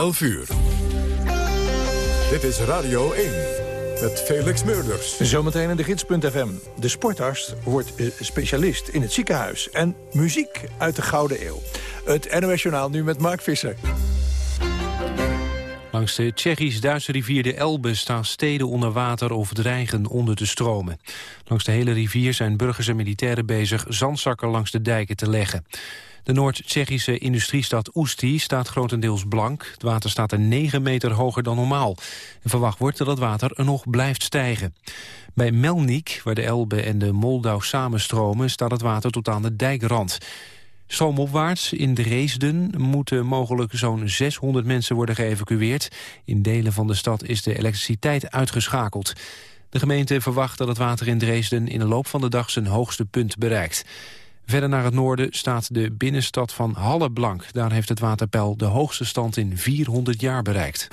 11 uur. Dit is Radio 1 met Felix Meurders. Zometeen in de gids.fm. De sportarts wordt eh, specialist in het ziekenhuis. En muziek uit de Gouden Eeuw. Het NOS Journaal nu met Mark Visser. Langs de Tsjechisch-Duitse rivier de Elbe staan steden onder water of dreigen onder te stromen. Langs de hele rivier zijn burgers en militairen bezig zandzakken langs de dijken te leggen. De Noord-Tsjechische industriestad Oesti staat grotendeels blank. Het water staat er 9 meter hoger dan normaal. Verwacht wordt dat het water er nog blijft stijgen. Bij Melnik, waar de Elbe en de Moldau samenstromen... staat het water tot aan de dijkrand. Stroomopwaarts in Dresden moeten mogelijk zo'n 600 mensen worden geëvacueerd. In delen van de stad is de elektriciteit uitgeschakeld. De gemeente verwacht dat het water in Dresden in de loop van de dag zijn hoogste punt bereikt. Verder naar het noorden staat de binnenstad van Halle blank. Daar heeft het waterpeil de hoogste stand in 400 jaar bereikt.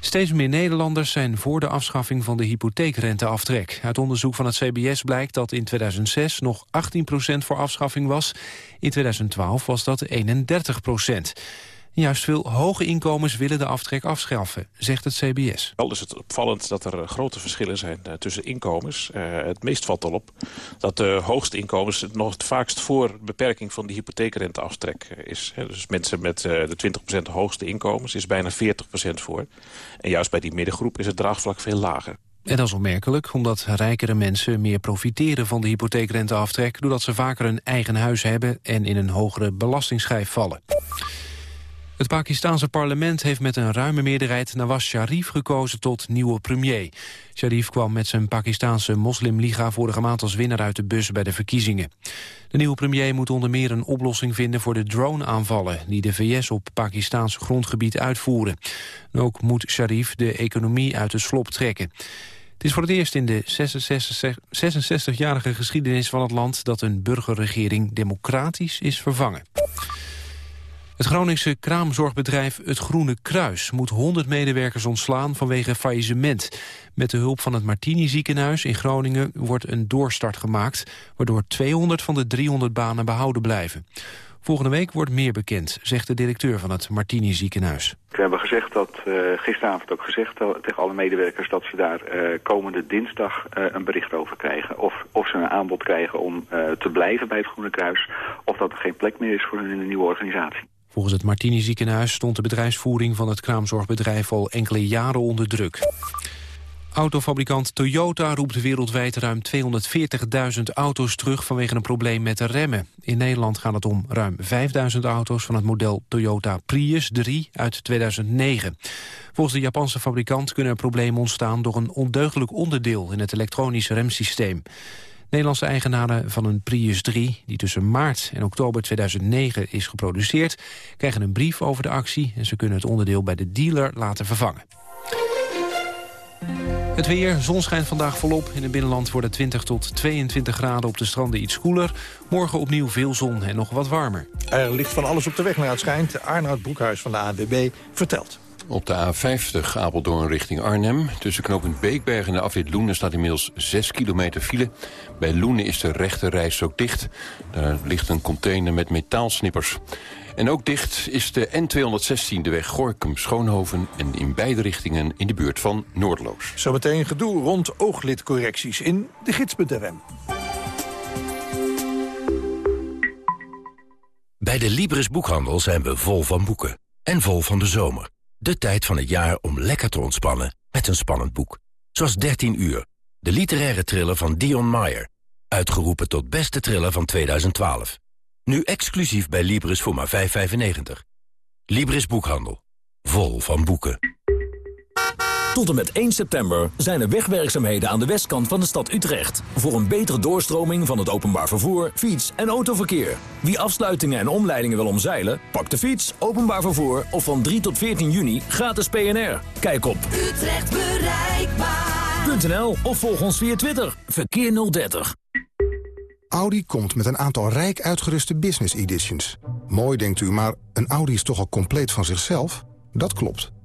Steeds meer Nederlanders zijn voor de afschaffing van de hypotheekrenteaftrek. Uit onderzoek van het CBS blijkt dat in 2006 nog 18% voor afschaffing was. In 2012 was dat 31 Juist veel hoge inkomens willen de aftrek afschaffen, zegt het CBS. Wel is het opvallend dat er grote verschillen zijn uh, tussen inkomens. Uh, het meest valt al op dat de hoogste inkomens het nog het vaakst voor beperking van de hypotheekrenteaftrek is. Dus mensen met de 20% hoogste inkomens is bijna 40% voor. En juist bij die middengroep is het draagvlak veel lager. En dat is opmerkelijk, omdat rijkere mensen meer profiteren van de hypotheekrenteaftrek... doordat ze vaker een eigen huis hebben en in een hogere belastingsschijf vallen. Het Pakistanse parlement heeft met een ruime meerderheid Nawaz Sharif gekozen tot nieuwe premier. Sharif kwam met zijn Pakistanse moslimliga vorige maand als winnaar uit de bus bij de verkiezingen. De nieuwe premier moet onder meer een oplossing vinden voor de drone-aanvallen die de VS op Pakistaans grondgebied uitvoeren. ook moet Sharif de economie uit de slop trekken. Het is voor het eerst in de 66-jarige geschiedenis van het land dat een burgerregering democratisch is vervangen. Het Groningse kraamzorgbedrijf Het Groene Kruis moet 100 medewerkers ontslaan vanwege faillissement. Met de hulp van het Martini ziekenhuis in Groningen wordt een doorstart gemaakt, waardoor 200 van de 300 banen behouden blijven. Volgende week wordt meer bekend, zegt de directeur van het Martini ziekenhuis. We hebben gezegd dat, uh, gisteravond ook gezegd tegen alle medewerkers... dat ze daar uh, komende dinsdag een bericht over krijgen. Of, of ze een aanbod krijgen om te blijven bij het Groene Kruis... of dat er geen plek meer is voor hun in een nieuwe organisatie. Volgens het Martini ziekenhuis stond de bedrijfsvoering van het kraamzorgbedrijf al enkele jaren onder druk. Autofabrikant Toyota roept wereldwijd ruim 240.000 auto's terug vanwege een probleem met de remmen. In Nederland gaat het om ruim 5.000 auto's van het model Toyota Prius 3 uit 2009. Volgens de Japanse fabrikant kunnen er problemen ontstaan door een ondeugdelijk onderdeel in het elektronische remsysteem. Nederlandse eigenaren van een Prius 3, die tussen maart en oktober 2009 is geproduceerd, krijgen een brief over de actie en ze kunnen het onderdeel bij de dealer laten vervangen. Het weer, zon schijnt vandaag volop. In het binnenland worden 20 tot 22 graden op de stranden iets koeler. Morgen opnieuw veel zon en nog wat warmer. Er ligt van alles op de weg naar het schijnt. Arnoud Broekhuis van de ANWB vertelt. Op de A50 Apeldoorn richting Arnhem. Tussen knooppunt Beekberg en de afwit Loenen staat inmiddels 6 kilometer file. Bij Loenen is de rechte reis ook dicht. Daar ligt een container met metaalsnippers. En ook dicht is de N216, de weg Gorkum-Schoonhoven... en in beide richtingen in de buurt van Noordloos. Zometeen gedoe rond ooglidcorrecties in de gids.nm. Bij de Libris Boekhandel zijn we vol van boeken. En vol van de zomer. De tijd van het jaar om lekker te ontspannen met een spannend boek. Zoals 13 uur, de literaire thriller van Dion Meyer. Uitgeroepen tot beste thriller van 2012. Nu exclusief bij Libris voor maar 5,95. Libris Boekhandel. Vol van boeken. Tot en met 1 september zijn er wegwerkzaamheden aan de westkant van de stad Utrecht. Voor een betere doorstroming van het openbaar vervoer, fiets- en autoverkeer. Wie afsluitingen en omleidingen wil omzeilen, pak de fiets, openbaar vervoer of van 3 tot 14 juni gratis PNR. Kijk op Utrecht bereikbaar.nl of volg ons via Twitter. Verkeer 030. Audi komt met een aantal rijk uitgeruste business editions. Mooi denkt u, maar een Audi is toch al compleet van zichzelf? Dat klopt.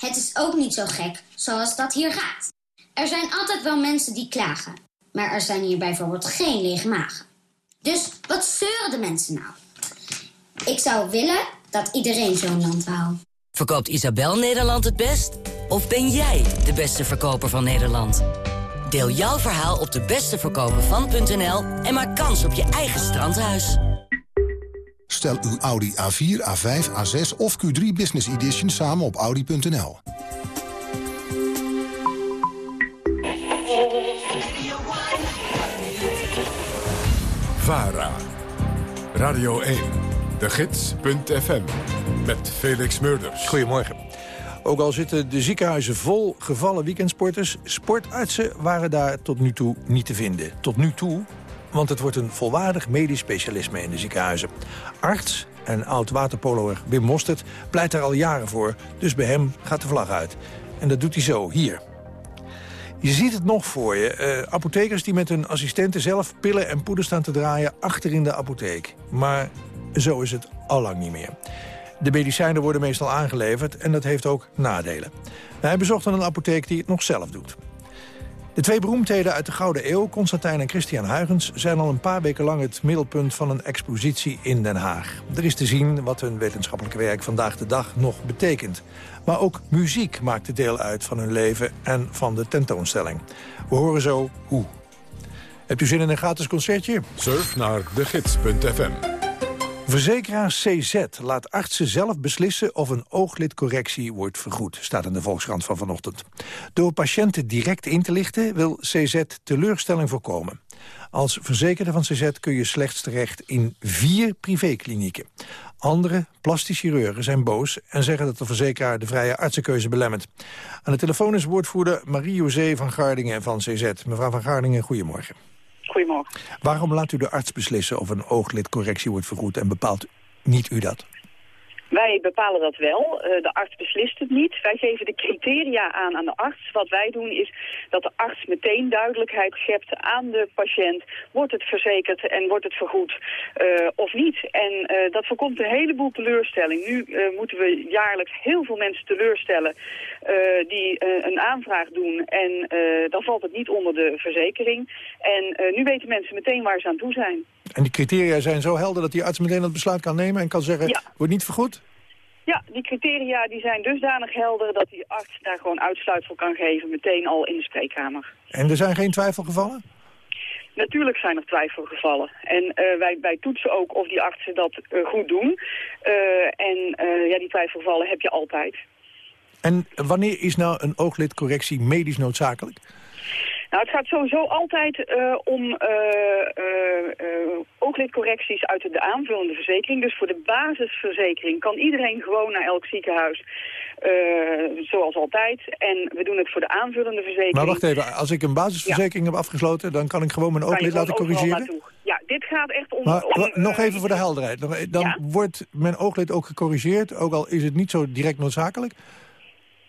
Het is ook niet zo gek zoals dat hier gaat. Er zijn altijd wel mensen die klagen. Maar er zijn hier bijvoorbeeld geen lege magen. Dus wat zeuren de mensen nou? Ik zou willen dat iedereen zo'n land wou. Verkoopt Isabel Nederland het best? Of ben jij de beste verkoper van Nederland? Deel jouw verhaal op de besteverkopervan.nl en maak kans op je eigen strandhuis. Stel uw Audi A4, A5, A6 of Q3 Business Edition samen op Audi.nl. VARA. Radio 1. De Gids.fm. Met Felix Murders. Goedemorgen. Ook al zitten de ziekenhuizen vol gevallen weekendsporters... sportartsen waren daar tot nu toe niet te vinden. Tot nu toe, want het wordt een volwaardig medisch specialisme in de ziekenhuizen. Arts en oud-waterpoloer Wim Mostert pleit daar al jaren voor. Dus bij hem gaat de vlag uit. En dat doet hij zo, hier. Je ziet het nog voor je. Uh, apothekers die met hun assistenten zelf pillen en poeder staan te draaien... achter in de apotheek. Maar zo is het al lang niet meer. De medicijnen worden meestal aangeleverd en dat heeft ook nadelen. Hij bezocht een apotheek die het nog zelf doet. De twee beroemdheden uit de Gouden Eeuw, Constantijn en Christian Huygens... zijn al een paar weken lang het middelpunt van een expositie in Den Haag. Er is te zien wat hun wetenschappelijke werk vandaag de dag nog betekent. Maar ook muziek maakte deel uit van hun leven en van de tentoonstelling. We horen zo hoe. Hebt u zin in een gratis concertje? Surf naar degids.fm. Verzekeraar CZ laat artsen zelf beslissen of een ooglidcorrectie wordt vergoed, staat in de Volkskrant van vanochtend. Door patiënten direct in te lichten wil CZ teleurstelling voorkomen. Als verzekerde van CZ kun je slechts terecht in vier privéklinieken. Andere plastisch chirurgen zijn boos en zeggen dat de verzekeraar de vrije artsenkeuze belemmert. Aan de telefoon is woordvoerder Marie-José van Gardingen van CZ. Mevrouw van Gardingen, goedemorgen. Goedemorgen. Waarom laat u de arts beslissen of een ooglidcorrectie wordt vergoed en bepaalt niet u dat? Wij bepalen dat wel. Eh, de arts beslist het niet. Wij geven de criteria aan aan de arts. Wat wij doen is dat de arts meteen duidelijkheid schept aan de patiënt. Wordt het verzekerd en wordt het vergoed uh, of niet? En uh, dat voorkomt een heleboel teleurstelling. Nu moeten we jaarlijks heel veel mensen teleurstellen die een aanvraag doen. En dan valt het niet onder de verzekering. En nu weten mensen meteen waar ze aan toe zijn. En die criteria zijn zo helder dat die arts meteen het besluit kan nemen... en kan zeggen, ja. wordt niet vergoed? Ja, die criteria die zijn dusdanig helder dat die arts daar gewoon uitsluitsel kan geven, meteen al in de spreekkamer. En er zijn geen twijfelgevallen? Natuurlijk zijn er twijfelgevallen. En uh, wij, wij toetsen ook of die artsen dat uh, goed doen. Uh, en ja, die twijfelgevallen heb je altijd. En wanneer is nou een ooglidcorrectie medisch noodzakelijk? Nou, het gaat sowieso altijd uh, om uh, uh, ooglidcorrecties uit de aanvullende verzekering. Dus voor de basisverzekering kan iedereen gewoon naar elk ziekenhuis, zoals altijd. En we doen het voor de aanvullende verzekering. Maar wacht even, als ik een basisverzekering heb afgesloten, dan kan ik gewoon mijn ooglid laten corrigeren? Ja, dit gaat echt om... Maar, om nog even voor de helderheid. Dan ja? wordt mijn ooglid ook gecorrigeerd, ook al is het niet zo direct noodzakelijk?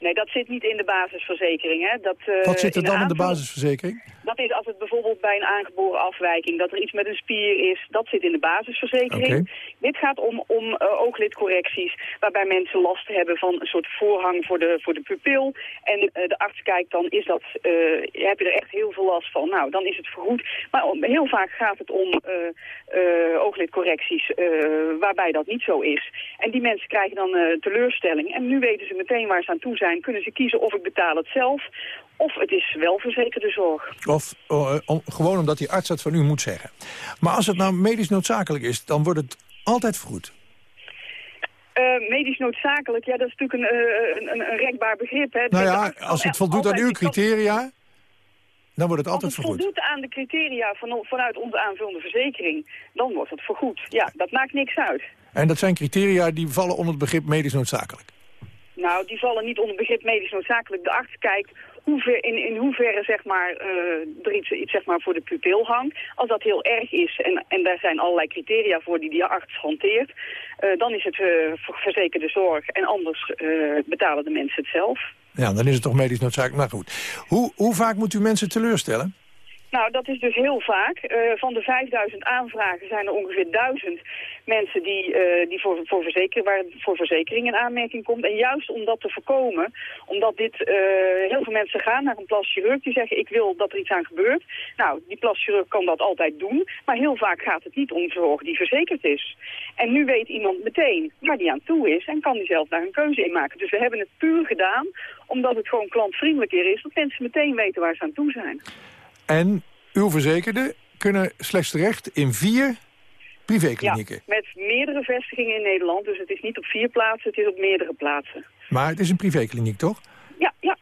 Nee, dat zit niet in de basisverzekering. Hè. Dat, uh, Wat zit er dan in de basisverzekering? Dat is als het bijvoorbeeld bij een aangeboren afwijking, dat er iets met een spier is, dat zit in de basisverzekering. Okay. Dit gaat om, om uh, ooglidcorrecties, waarbij mensen last hebben van een soort voorhang voor de, voor de pupil. En uh, de arts kijkt dan, is dat, heb je er echt heel veel last van? Nou, dan is het vergoed. Maar om, heel vaak gaat het om ooglidcorrecties waarbij dat niet zo is. En die mensen krijgen dan teleurstelling. En nu weten ze meteen waar ze aan toe zijn. Kunnen ze kiezen of ik betaal het zelf of het is wel verzekerde zorg. Of uh, om, gewoon omdat die arts dat van u moet zeggen. Maar als het nou medisch noodzakelijk is, dan wordt het altijd vergoed. Uh, medisch noodzakelijk, ja, dat is natuurlijk een, uh, een, een rekbaar begrip. Hè. Nou ja, als het voldoet aan uw criteria, dan wordt het altijd vergoed. Als het voldoet aan de criteria van, vanuit onze aanvullende verzekering, dan wordt het vergoed. Ja, dat maakt niks uit. En dat zijn criteria die vallen onder het begrip medisch noodzakelijk? Nou, die vallen niet onder begrip medisch noodzakelijk. De arts kijkt hoever, in, in hoeverre zeg maar, uh, er iets, iets zeg maar, voor de pupil hangt. Als dat heel erg is en, en daar zijn allerlei criteria voor die die arts hanteert... Uh, dan is het uh, verzekerde zorg en anders betalen de mensen het zelf. Ja, dan is het toch medisch noodzakelijk. Maar goed, hoe, hoe vaak moet u mensen teleurstellen? Nou, dat is dus heel vaak. Uh, van de 5000 aanvragen zijn er ongeveer 1000 mensen die, uh, die voor, voor, verzekering, waar voor verzekering in aanmerking komt. En juist om dat te voorkomen, omdat dit, uh, heel veel mensen gaan naar een plaschirurg die zeggen ik wil dat er iets aan gebeurt. Nou, die plaschirurg kan dat altijd doen, maar heel vaak gaat het niet om zorg die verzekerd is. En nu weet iemand meteen waar die aan toe is en kan die zelf daar een keuze in maken. Dus we hebben het puur gedaan omdat het gewoon klantvriendelijker is, dat mensen meteen weten waar ze aan toe zijn. En uw verzekerden kunnen slechts terecht in vier privéklinieken. Ja, met meerdere vestigingen in Nederland. Dus het is niet op vier plaatsen, het is op meerdere plaatsen. Maar het is een privékliniek, toch? Ja, ja.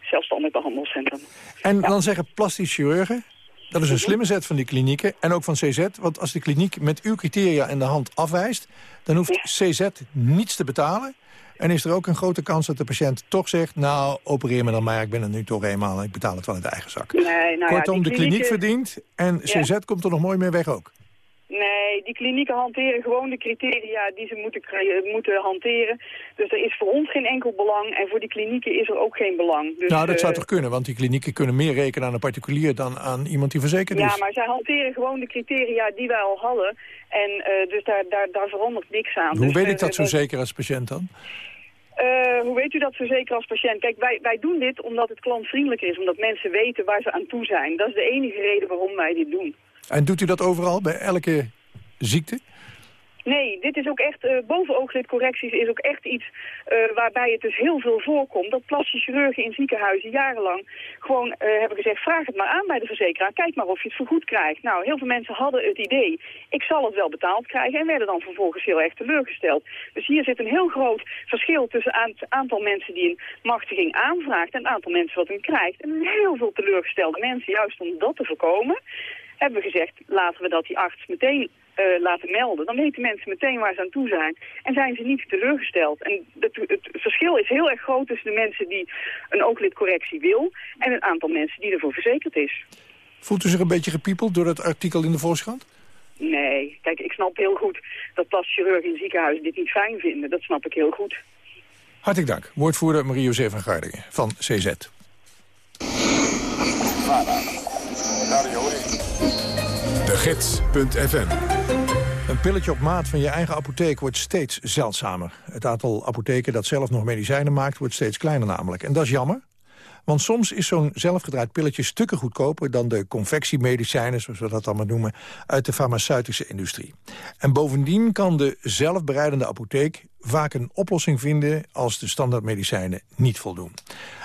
Zelfstandig behandelcentrum. En dan zeggen plastisch chirurgen... Dat is een mhm. slimme zet van die klinieken en ook van CZ. Want als de kliniek met uw criteria in de hand afwijst... dan hoeft CZ niets te betalen. En is er ook een grote kans dat de patiënt toch zegt... nou, opereer me dan maar, ik ben er nu toch eenmaal... ik betaal het wel in de eigen zak. Nee, nou Kortom, de kliniek verdient en CZ komt er nog mooi mee weg ook. Nee, die klinieken hanteren gewoon de criteria die ze moeten, moeten hanteren. Dus er is voor ons geen enkel belang en voor die klinieken is er ook geen belang. Dus, nou, dat zou uh, toch kunnen, want die klinieken kunnen meer rekenen aan een particulier dan aan iemand die verzekerd is. Ja, maar zij hanteren gewoon de criteria die wij al hadden. En uh, dus daar, daar, daar verandert niks aan. Hoe dus, weet ik dat zo zeker als patiënt dan? Uh, hoe weet u dat zo zeker als patiënt? Kijk, wij, wij doen dit omdat het klantvriendelijk is. Omdat mensen weten waar ze aan toe zijn. Dat is de enige reden waarom wij dit doen. En doet u dat overal, bij elke ziekte? Nee, dit is ook echt, uh, bovenooglidcorrecties is ook echt iets uh, waarbij het dus heel veel voorkomt. Dat plastische chirurgen in ziekenhuizen jarenlang gewoon uh, hebben gezegd, vraag het maar aan bij de verzekeraar. Kijk maar of je het vergoed krijgt. Nou, heel veel mensen hadden het idee, ik zal het wel betaald krijgen en werden dan vervolgens heel erg teleurgesteld. Dus hier zit een heel groot verschil tussen het aantal mensen die een machtiging aanvraagt en het aantal mensen wat hem krijgt. En heel veel teleurgestelde mensen, juist om dat te voorkomen, hebben we gezegd, laten we dat die arts meteen uh, laten melden. Dan weten mensen meteen waar ze aan toe zijn. En zijn ze niet teleurgesteld. En het, het, verschil is heel erg groot tussen de mensen die een ooglidcorrectie wil... en een aantal mensen die ervoor verzekerd is. Voelt u zich een beetje gepiepeld door dat artikel in de Volkskrant? Nee, kijk, ik snap heel goed dat chirurgen in ziekenhuizen dit niet fijn vinden. Dat snap ik heel goed. Hartelijk dank. Woordvoerder Marie-José van Gardingen van CZ. De Gids.fm een pilletje op maat van je eigen apotheek wordt steeds zeldzamer. Het aantal apotheken dat zelf nog medicijnen maakt wordt steeds kleiner namelijk. En dat is jammer, want soms is zo'n zelfgedraaid pilletje stukken goedkoper... dan de confectiemedicijnen, zoals we dat allemaal noemen... uit de farmaceutische industrie. En bovendien kan de zelfbereidende apotheek vaak een oplossing vinden... als de standaardmedicijnen niet voldoen.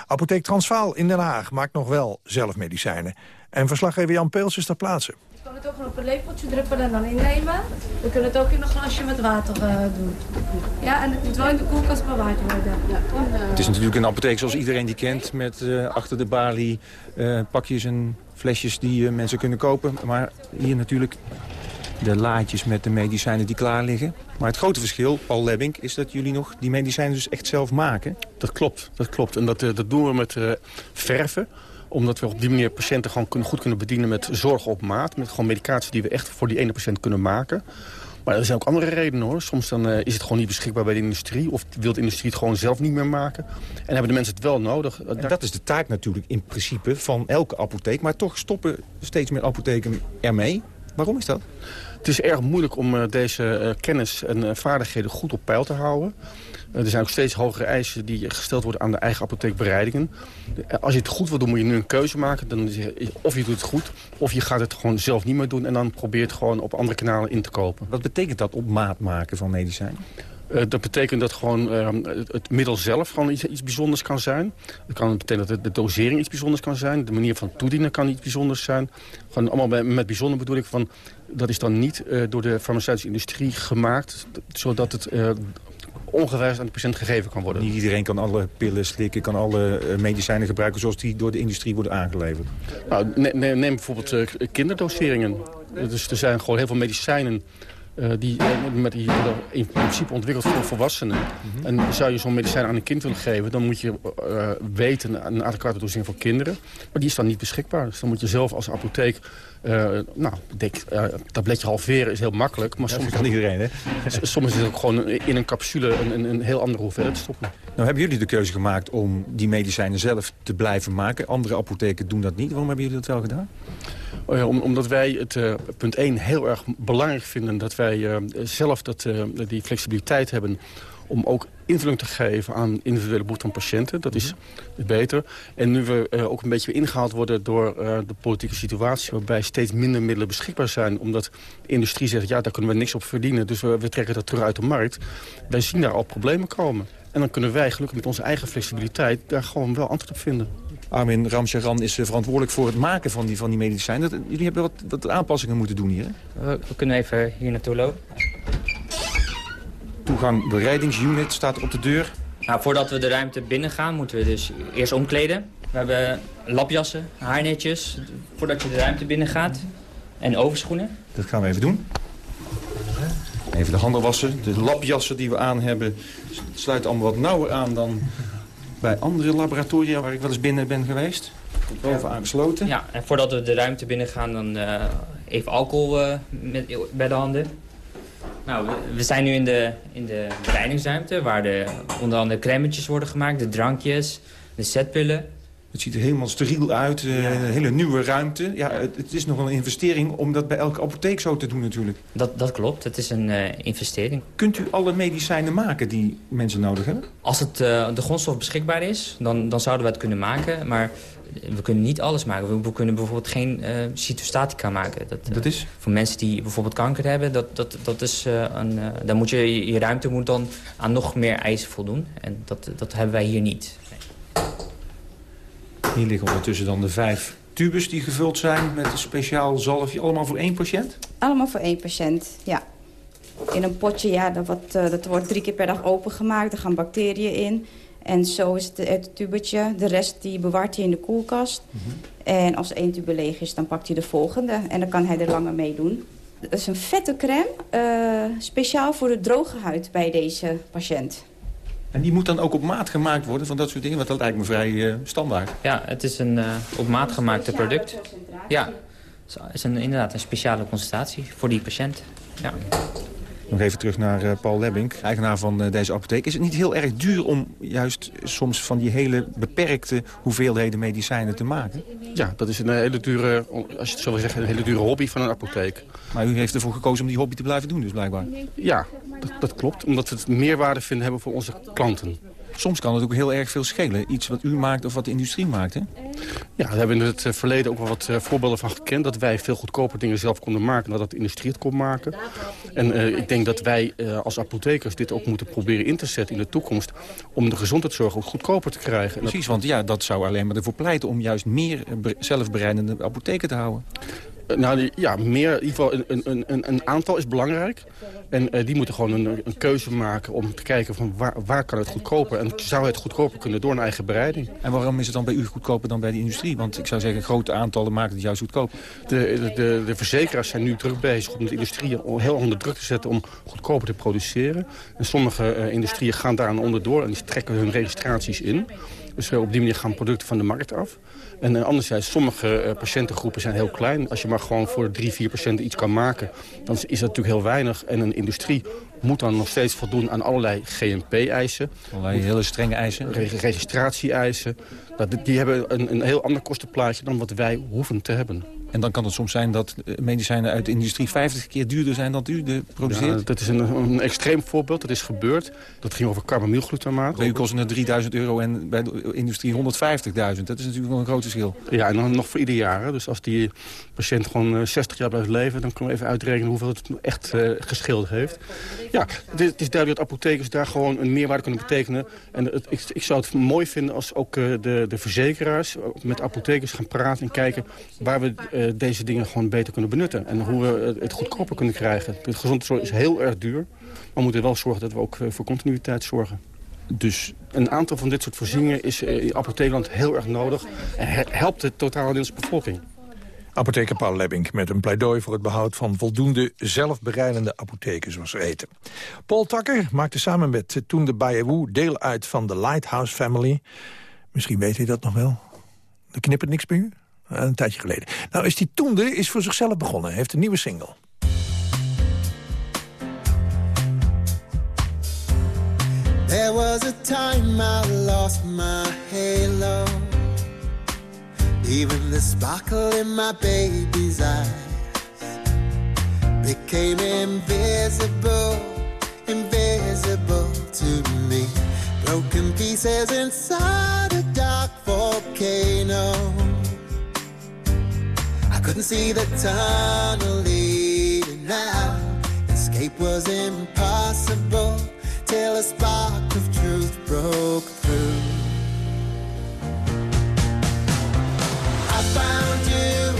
Apotheek Transvaal in Den Haag maakt nog wel zelfmedicijnen. En verslaggever Jan Peels is ter plaatse kan het ook nog op een lepeltje druppelen en dan innemen. We kunnen het ook in een glasje met water uh, doen. Ja, en het moet wel in de koelkast bewaard worden. Ja. Het is natuurlijk een apotheek zoals iedereen die kent... met uh, achter de balie uh, pakjes en flesjes die mensen kunnen kopen. Maar hier natuurlijk de laadjes met de medicijnen die klaar liggen. Maar het grote verschil, Paul Lebbink, is dat jullie nog die medicijnen dus echt zelf maken. Dat klopt, dat klopt. En dat, dat doen we met verven omdat we op die manier patiënten gewoon goed kunnen bedienen met zorg op maat. Met gewoon medicatie die we echt voor die ene patiënt kunnen maken. Maar er zijn ook andere redenen hoor. Soms dan, uh, is het gewoon niet beschikbaar bij de industrie. Of wil de industrie het gewoon zelf niet meer maken. En hebben de mensen het wel nodig. En dat is de taak natuurlijk in principe van elke apotheek. Maar toch stoppen steeds meer apotheken ermee. Waarom is dat? Het is erg moeilijk om uh, deze uh, kennis en vaardigheden goed op peil te houden. Eh, er zijn ook steeds hogere eisen die gesteld worden aan de eigen apotheekbereidingen. Eh, als je het goed wil doen, moet je nu een keuze maken. Dan of je doet het goed, of je gaat het gewoon zelf niet meer doen... en dan probeer het gewoon op andere kanalen in te kopen. Wat betekent dat op maat maken van medicijnen? Uh, dat betekent dat gewoon uh, het middel zelf gewoon iets, iets bijzonders kan zijn. Het kan betekenen dat de, dosering iets bijzonders kan zijn. De manier van toedienen kan iets bijzonders zijn. Gewoon allemaal met, met bijzonder bedoel ik van... dat is dan niet uh, door de farmaceutische industrie gemaakt... zodat het ongewijs aan de patiënt gegeven kan worden. Niet iedereen kan alle pillen slikken, kan alle eh, medicijnen gebruiken zoals die door de industrie worden aangeleverd. Nou, neem, bijvoorbeeld uh, kinderdoseringen. Dus er zijn gewoon heel veel medicijnen Uh, die, met die in principe ontwikkeld voor volwassenen. Mhm. En zou je zo'n medicijn aan een kind willen geven... dan moet je uh, weten een adequate dosering voor kinderen. Maar die is dan niet beschikbaar. Dus dan moet je zelf als apotheek... Uh, nou, denk, tabletje halveren is heel makkelijk. Maar soms kan iedereen, hè? Soms is het ook gewoon in een capsule een, een, een heel andere hoeveelheid stoppen. Nou hebben jullie de keuze gemaakt om die medicijnen zelf te blijven maken. Andere apotheken doen dat niet. Waarom hebben jullie dat wel gedaan? Oh ja, omdat wij het uh, punt 1 heel erg belangrijk vinden... dat wij uh, zelf dat, uh, die flexibiliteit hebben om ook invulling te geven aan individuele behoeften van patiënten. Dat is mhm. beter. En nu we ook een beetje ingehaald worden door de politieke situatie... waarbij steeds minder middelen beschikbaar zijn... omdat de industrie zegt, ja, daar kunnen we niks op verdienen... dus we, we trekken dat terug uit de markt. Wij zien daar al problemen komen. En dan kunnen wij gelukkig met onze eigen flexibiliteit... daar gewoon wel antwoord op vinden. Armin Ramcharan is eh, verantwoordelijk voor het maken van die, van die medicijnen. Jullie hebben wat, wat aanpassingen moeten doen hier, We, we kunnen even hier naartoe lopen. Toegang bereidingsunit staat op de deur. Nou, voordat we de ruimte binnen gaan, moeten we dus eerst omkleden. We hebben lapjassen, haarnetjes, voordat je de ruimte binnen gaat. En overschoenen. Dat gaan we even doen. Even de handen wassen. De lapjassen die we aan hebben sluiten allemaal wat nauwer aan dan bij andere laboratoria waar ik wel eens binnen ben geweest. Tot boven aangesloten. Ja, en voordat we de ruimte binnen gaan, dan uh, even alcohol uh, met, bij de handen. Nou, we, zijn nu in de, in de bereidingsruimte, waar de, onder andere crèmetjes worden gemaakt, de drankjes, de setpillen. Het ziet er helemaal steriel uit, uh, een hele nieuwe ruimte. Ja, het, het, is nog wel een investering om dat bij elke apotheek zo te doen natuurlijk. Dat, dat klopt, het is een uh, investering. Kunt u alle medicijnen maken die mensen nodig hebben? Als het, uh, de grondstof beschikbaar is, dan, dan zouden we het kunnen maken. Maar we kunnen niet alles maken. We, kunnen bijvoorbeeld geen cytostatica maken. Dat, dat, is? Voor mensen die bijvoorbeeld kanker hebben, dat, dat, dat is, een, dan moet je, je ruimte moet dan aan nog meer eisen voldoen. En dat, dat hebben wij hier niet. Hier liggen ondertussen dan de vijf tubes die gevuld zijn met een speciaal zalfje. Allemaal voor één patiënt? Allemaal voor één patiënt, ja. In een potje, ja, dat, wordt, uh, dat wordt drie keer per dag opengemaakt. Er gaan bacteriën in. En zo is het, het tubetje. De rest die bewaart hij in de koelkast. Mm -hmm. En als één tube leeg is, dan pakt hij de volgende. En dan kan hij er langer mee doen. Dat is een vette crème, uh, speciaal voor de droge huid bij deze patiënt. En die moet dan ook op maat gemaakt worden van dat soort dingen? Want dat lijkt me vrij uh, standaard. Ja, het is een uh, op maat gemaakte product. Ja, het is een, inderdaad een speciale concentratie voor die patiënt. Ja. Nog even terug naar uh, Paul Lebbink, eigenaar van uh, deze apotheek. Is het niet heel erg duur om juist soms van die hele beperkte hoeveelheden medicijnen te maken? Ja, dat is een hele dure, als je het zo wil zeggen, een hele dure hobby van een apotheek. Maar u heeft ervoor gekozen om die hobby te blijven doen dus blijkbaar? Ja, dat, dat klopt. Omdat we het meerwaarde vinden hebben voor onze klanten. Soms kan het ook heel erg veel schelen. Iets wat u maakt of wat de industrie maakt, hè? Ja, daar hebben we in het eh, verleden ook wel wat uh, voorbeelden van gekend. Dat wij veel goedkoper dingen zelf konden maken dan dat de industrie het kon maken. En uh, ik denk dat wij uh, als apothekers dit ook moeten proberen in te zetten in de toekomst. Om de gezondheidszorg ook goedkoper te krijgen. Precies, want ja, dat zou alleen maar ervoor pleiten om juist meer zelfbereidende apotheken te houden. Nou ja, meer, in ieder geval een, een, een, een aantal is belangrijk. En uh, die moeten gewoon een, een, keuze maken om te kijken van waar, waar kan het goedkoper. En zou het goedkoper kunnen door een eigen bereiding. En waarom is het dan bij u goedkoper dan bij de industrie? Want ik zou zeggen, grote aantallen maken het juist goedkoop. De, de, de, verzekeraars zijn nu druk bezig om de industrie heel onder druk te zetten om goedkoper te produceren. En sommige uh, industrieën gaan daaraan onderdoor en die trekken hun registraties in. Dus uh, op die manier gaan producten van de markt af. En uh, anderzijds, sommige uh, patiëntengroepen zijn heel klein. Als je maar gewoon voor drie, vier patiënten iets kan maken... dan is dat natuurlijk heel weinig. En een industrie moet dan nog steeds voldoen aan allerlei GMP-eisen. Allerlei hele strenge eisen. Re registratie-eisen. Die hebben een, een heel ander kostenplaatje dan wat wij hoeven te hebben. En dan kan het soms zijn dat medicijnen uit de industrie 50 keer duurder zijn dan u de produceert? Ja, dat is een, een, extreem voorbeeld. Dat is gebeurd. Dat ging over carbamylglutamaat. Bij u kost het 3000 euro en bij de industrie 150.000. Dat is natuurlijk wel een groot verschil. Ja, en dan nog voor ieder jaar. Dus als die patiënt gewoon 60 jaar blijft leven... dan kunnen we even uitrekenen hoeveel het echt uh, gescheeld heeft. Ja, het is, het is duidelijk dat apothekers daar gewoon een meerwaarde kunnen betekenen. En het, ik, ik, zou het mooi vinden als ook uh, de, de verzekeraars met apothekers gaan praten... en kijken waar we uh, deze dingen gewoon beter kunnen benutten. En hoe we het goedkoper kunnen krijgen. De gezondheidszorg is heel erg duur. Maar we moeten wel zorgen dat we ook voor continuïteit zorgen. Dus een aantal van dit soort voorzieningen is in apotheekland heel erg nodig. En helpt de totale Nederlandse bevolking. Apotheker Paul Lebbink met een pleidooi voor het behoud van voldoende zelfbereidende apotheken zoals eten. Paul Takker maakte samen met Toen de Bayou deel uit van de Lighthouse Family. Misschien weet u dat nog wel. Er knippert niks bij u? Een tijdje geleden. Nou is die Toende is voor zichzelf begonnen. heeft een nieuwe single. There was a time I lost my halo Even the sparkle in my baby's eyes Became invisible, invisible to me Broken pieces inside a dark volcano I couldn't see the tunnel leading out Escape was impossible till a spark of truth broke through. I found you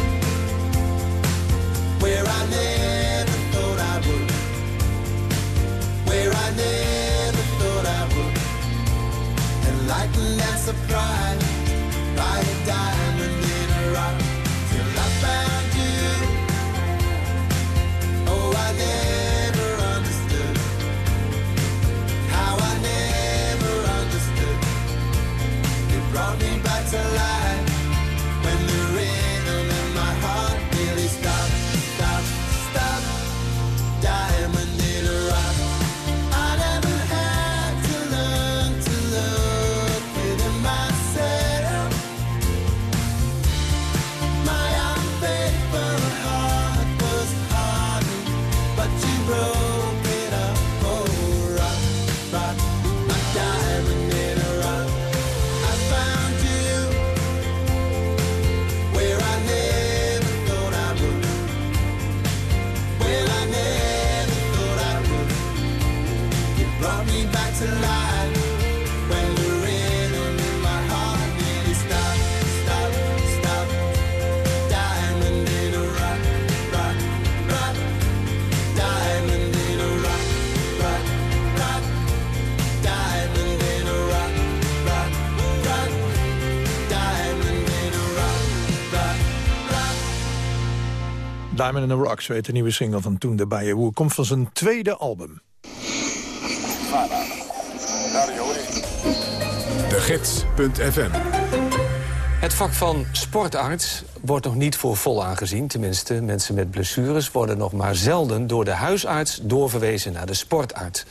Diamond in the Rock, zo heet de nieuwe single van Toen de Bayou. Komt van zijn tweede album. De Gids.fm Het vak van sportarts wordt nog niet voor vol aangezien. Tenminste, mensen met blessures worden nog maar zelden door de huisarts doorverwezen naar de sportarts.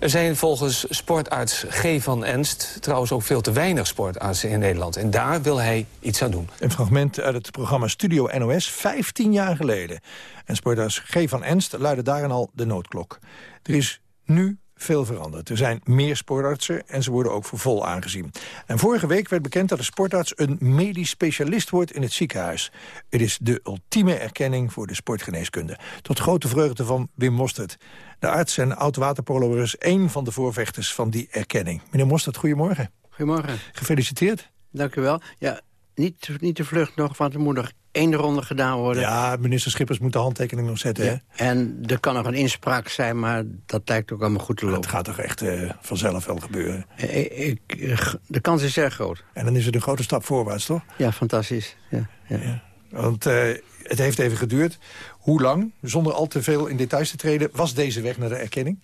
Er zijn volgens sportarts G. van Enst trouwens ook veel te weinig sportartsen in Nederland. En daar wil hij iets aan doen. Een fragment uit het programma Studio NOS 15 jaar geleden. En sportarts G. van Enst luidde daarin al de noodklok. Er is nu veel veranderd. Er zijn meer sportartsen en ze worden ook voor vol aangezien. En vorige week werd bekend dat de sportarts een medisch specialist wordt in het ziekenhuis. Het is de ultieme erkenning voor de sportgeneeskunde. Tot grote vreugde van Wim Mostert. De arts en oud-waterpoloer is één van de voorvechters van die erkenning. Meneer Mostert, goedemorgen. Goedemorgen. Gefeliciteerd. Dank u wel. Ja, niet, niet de vlucht nog, want er moet nog één ronde gedaan worden. Ja, minister Schippers moet de handtekening nog zetten, hè? En er kan nog een inspraak zijn, maar dat lijkt ook allemaal goed te lopen. Het gaat toch echt eh, vanzelf wel gebeuren? Eh, ik, eh, de kans is erg groot. En dan is het een grote stap voorwaarts, toch? Ja, fantastisch. Ja, ja. Want het heeft even geduurd. Hoe lang, zonder al te veel in details te treden... was deze weg naar de erkenning?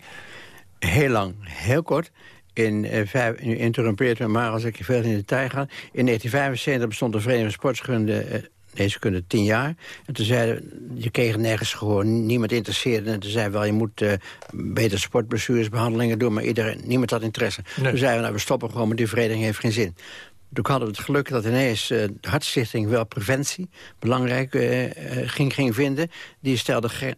Heel lang, heel kort. In, vijf, nu interrumpeert me maar als ik verder in detail ga. In 1975 bestond de Vereniging van Sportschunde... eh, geneeskunde tien jaar. En toen zeiden je kreeg nergens gewoon, niemand interesseerde. En toen zeiden we wel, je moet uh, beter sportblessuresbehandelingen doen... maar iedereen, niemand had interesse. Nee. Toen zeiden we, nou, we stoppen gewoon, maar die vereniging heeft geen zin. Toen hadden we het geluk dat ineens uh, de Hartstichting wel preventie belangrijk uh, uh, ging, ging vinden. Die stelde ge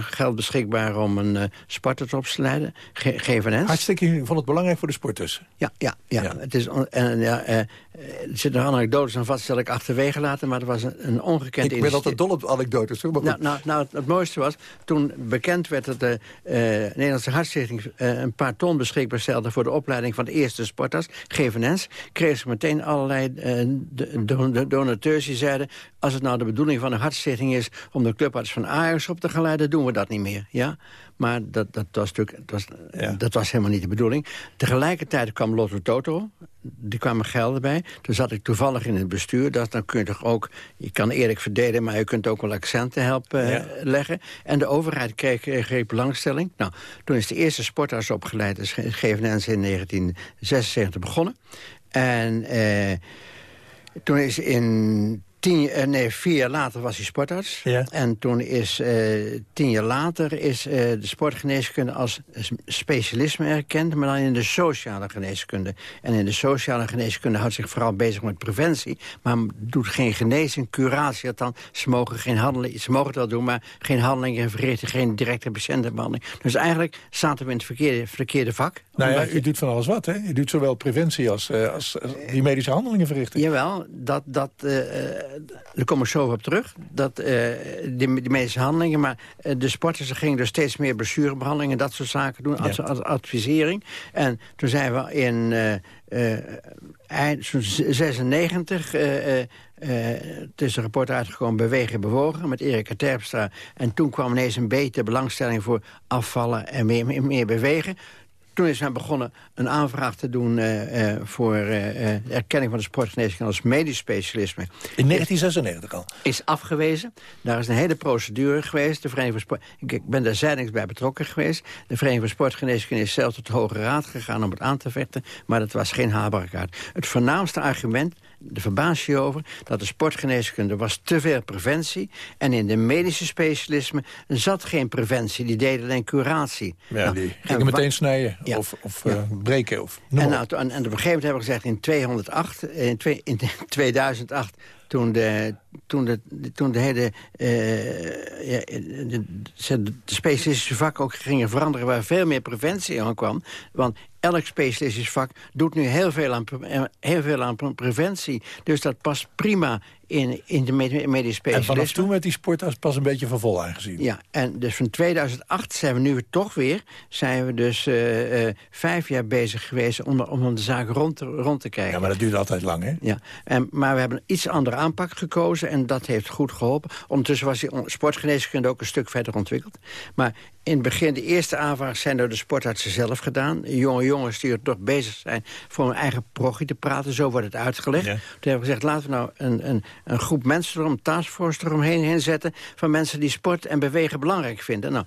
geld beschikbaar om een sporter te opsleiden, GVNS. Hartstichting vond het belangrijk voor de sporters? Ja, ja, ja. ja. Het is, en, ja er zitten anekdotes aan vast, zal ik achterwege laten, maar het was een, een ongekend... Ik ben altijd dol op anekdotes. Hoor, maar nou, nou, nou, het, het, mooiste was, toen bekend werd dat de Nederlandse Hartstichting een paar ton beschikbaar stelde voor de opleiding van de eerste sporters, GVNS, kreeg ze meteen allerlei eh, de- de- de donateurs die zeiden... als het nou de bedoeling van de Hartstichting is... om de clubarts van Ajax op te gaan leiden, doen we dat niet meer. Ja? Maar dat, dat, was natuurlijk, dat, was, dat was helemaal niet de bedoeling. Tegelijkertijd kwam Lotto Toto. Die kwamen gelden bij. Toen zat ik toevallig in het bestuur. Dat, dan kun je toch ook... Je kan eerlijk verdelen, maar je kunt ook wel accenten helpen eh, Ja. leggen. En de overheid kreeg, kreeg, kreeg belangstelling. Nou, toen is de eerste sportarts opgeleid. Is GVNS in 1976 begonnen. En eh, toen is in tien, eh, nee, vier jaar later was hij sportarts. En toen is eh, tien jaar later is eh, de sportgeneeskunde als specialisme erkend, maar dan in de sociale geneeskunde. En in de sociale geneeskunde houdt zich vooral bezig met preventie, maar doet geen genezing, curatie. Althans, ze mogen geen handeling, ze mogen het wel doen, maar geen handelingen verrichten, geen directe patiëntenbehandeling. Dus eigenlijk zaten we in het verkeerde, verkeerde vak. Nou ja, Omdat je- u doet van alles wat, hè? U doet zowel preventie als, als, als die medische handelingen verrichten. Jawel, dat, dat, daar kom ik zo op terug. Dat, eh die, die medische handelingen, maar eh, de sporters gingen dus steeds meer blessurebehandelingen... dat soort zaken doen, als, Ja. advisering. En toen zijn we in eh, eh, eind zo'n 96... eh, eh, eh, het is een rapport uitgekomen Bewegen Bewogen met Erika Terpstra. En toen kwam ineens een betere belangstelling voor afvallen en meer, meer, meer bewegen. Toen is men begonnen een aanvraag te doen eh, eh, voor eh, erkenning van de sportgeneeskunde als medisch specialisme. In 1996 al. Is afgewezen. Daar is een hele procedure geweest. De Vereniging voor Sport, ik, ben daar zijdelings bij betrokken geweest. De Vereniging voor Sportgeneeskunde is zelfs tot de Hoge Raad gegaan om het aan te vechten. Maar dat was geen haalbare kaart. Het voornaamste argument, de verbaas je over, dat de sportgeneeskunde was te veel preventie. En in de medische specialisme zat geen preventie. Die deden alleen curatie. Ja, Nou, die en gingen meteen snijden Ja. of, of eh, breken. Of, En, nou, en, en op een gegeven moment hebben we gezegd in 208, in, twee- in 2008, toen de, toen de, toen de hele eh, ja, de, specialistische vakken ook gingen veranderen... waar veel meer preventie aan kwam. Want elk specialistisch vak doet nu heel veel aan, eh, heel veel aan pre- preventie. Dus dat past prima in, in de med- medisch En specialisme. vanaf toen werd die sport pas een beetje van vol aangezien. Ja, en dus van 2008 zijn we nu toch weer... zijn we dus eh, eh, vijf jaar bezig geweest om, om de zaak rond te, rond te kijken. Ja, maar dat duurt altijd lang, hè? Ja, en, maar we hebben een iets andere aanpak gekozen en dat heeft goed geholpen. Ondertussen was die sportgeneeskunde ook een stuk verder ontwikkeld. Maar in het begin, de eerste aanvraag zijn door de sportartsen zelf gedaan. Jonge jongens die er toch bezig zijn voor hun eigen progie te praten. Zo wordt het uitgelegd. Toen hebben we gezegd, laten we nou een, een, een groep mensen erom, taskforce eromheen heen zetten... van mensen die sport en bewegen belangrijk vinden. Nou,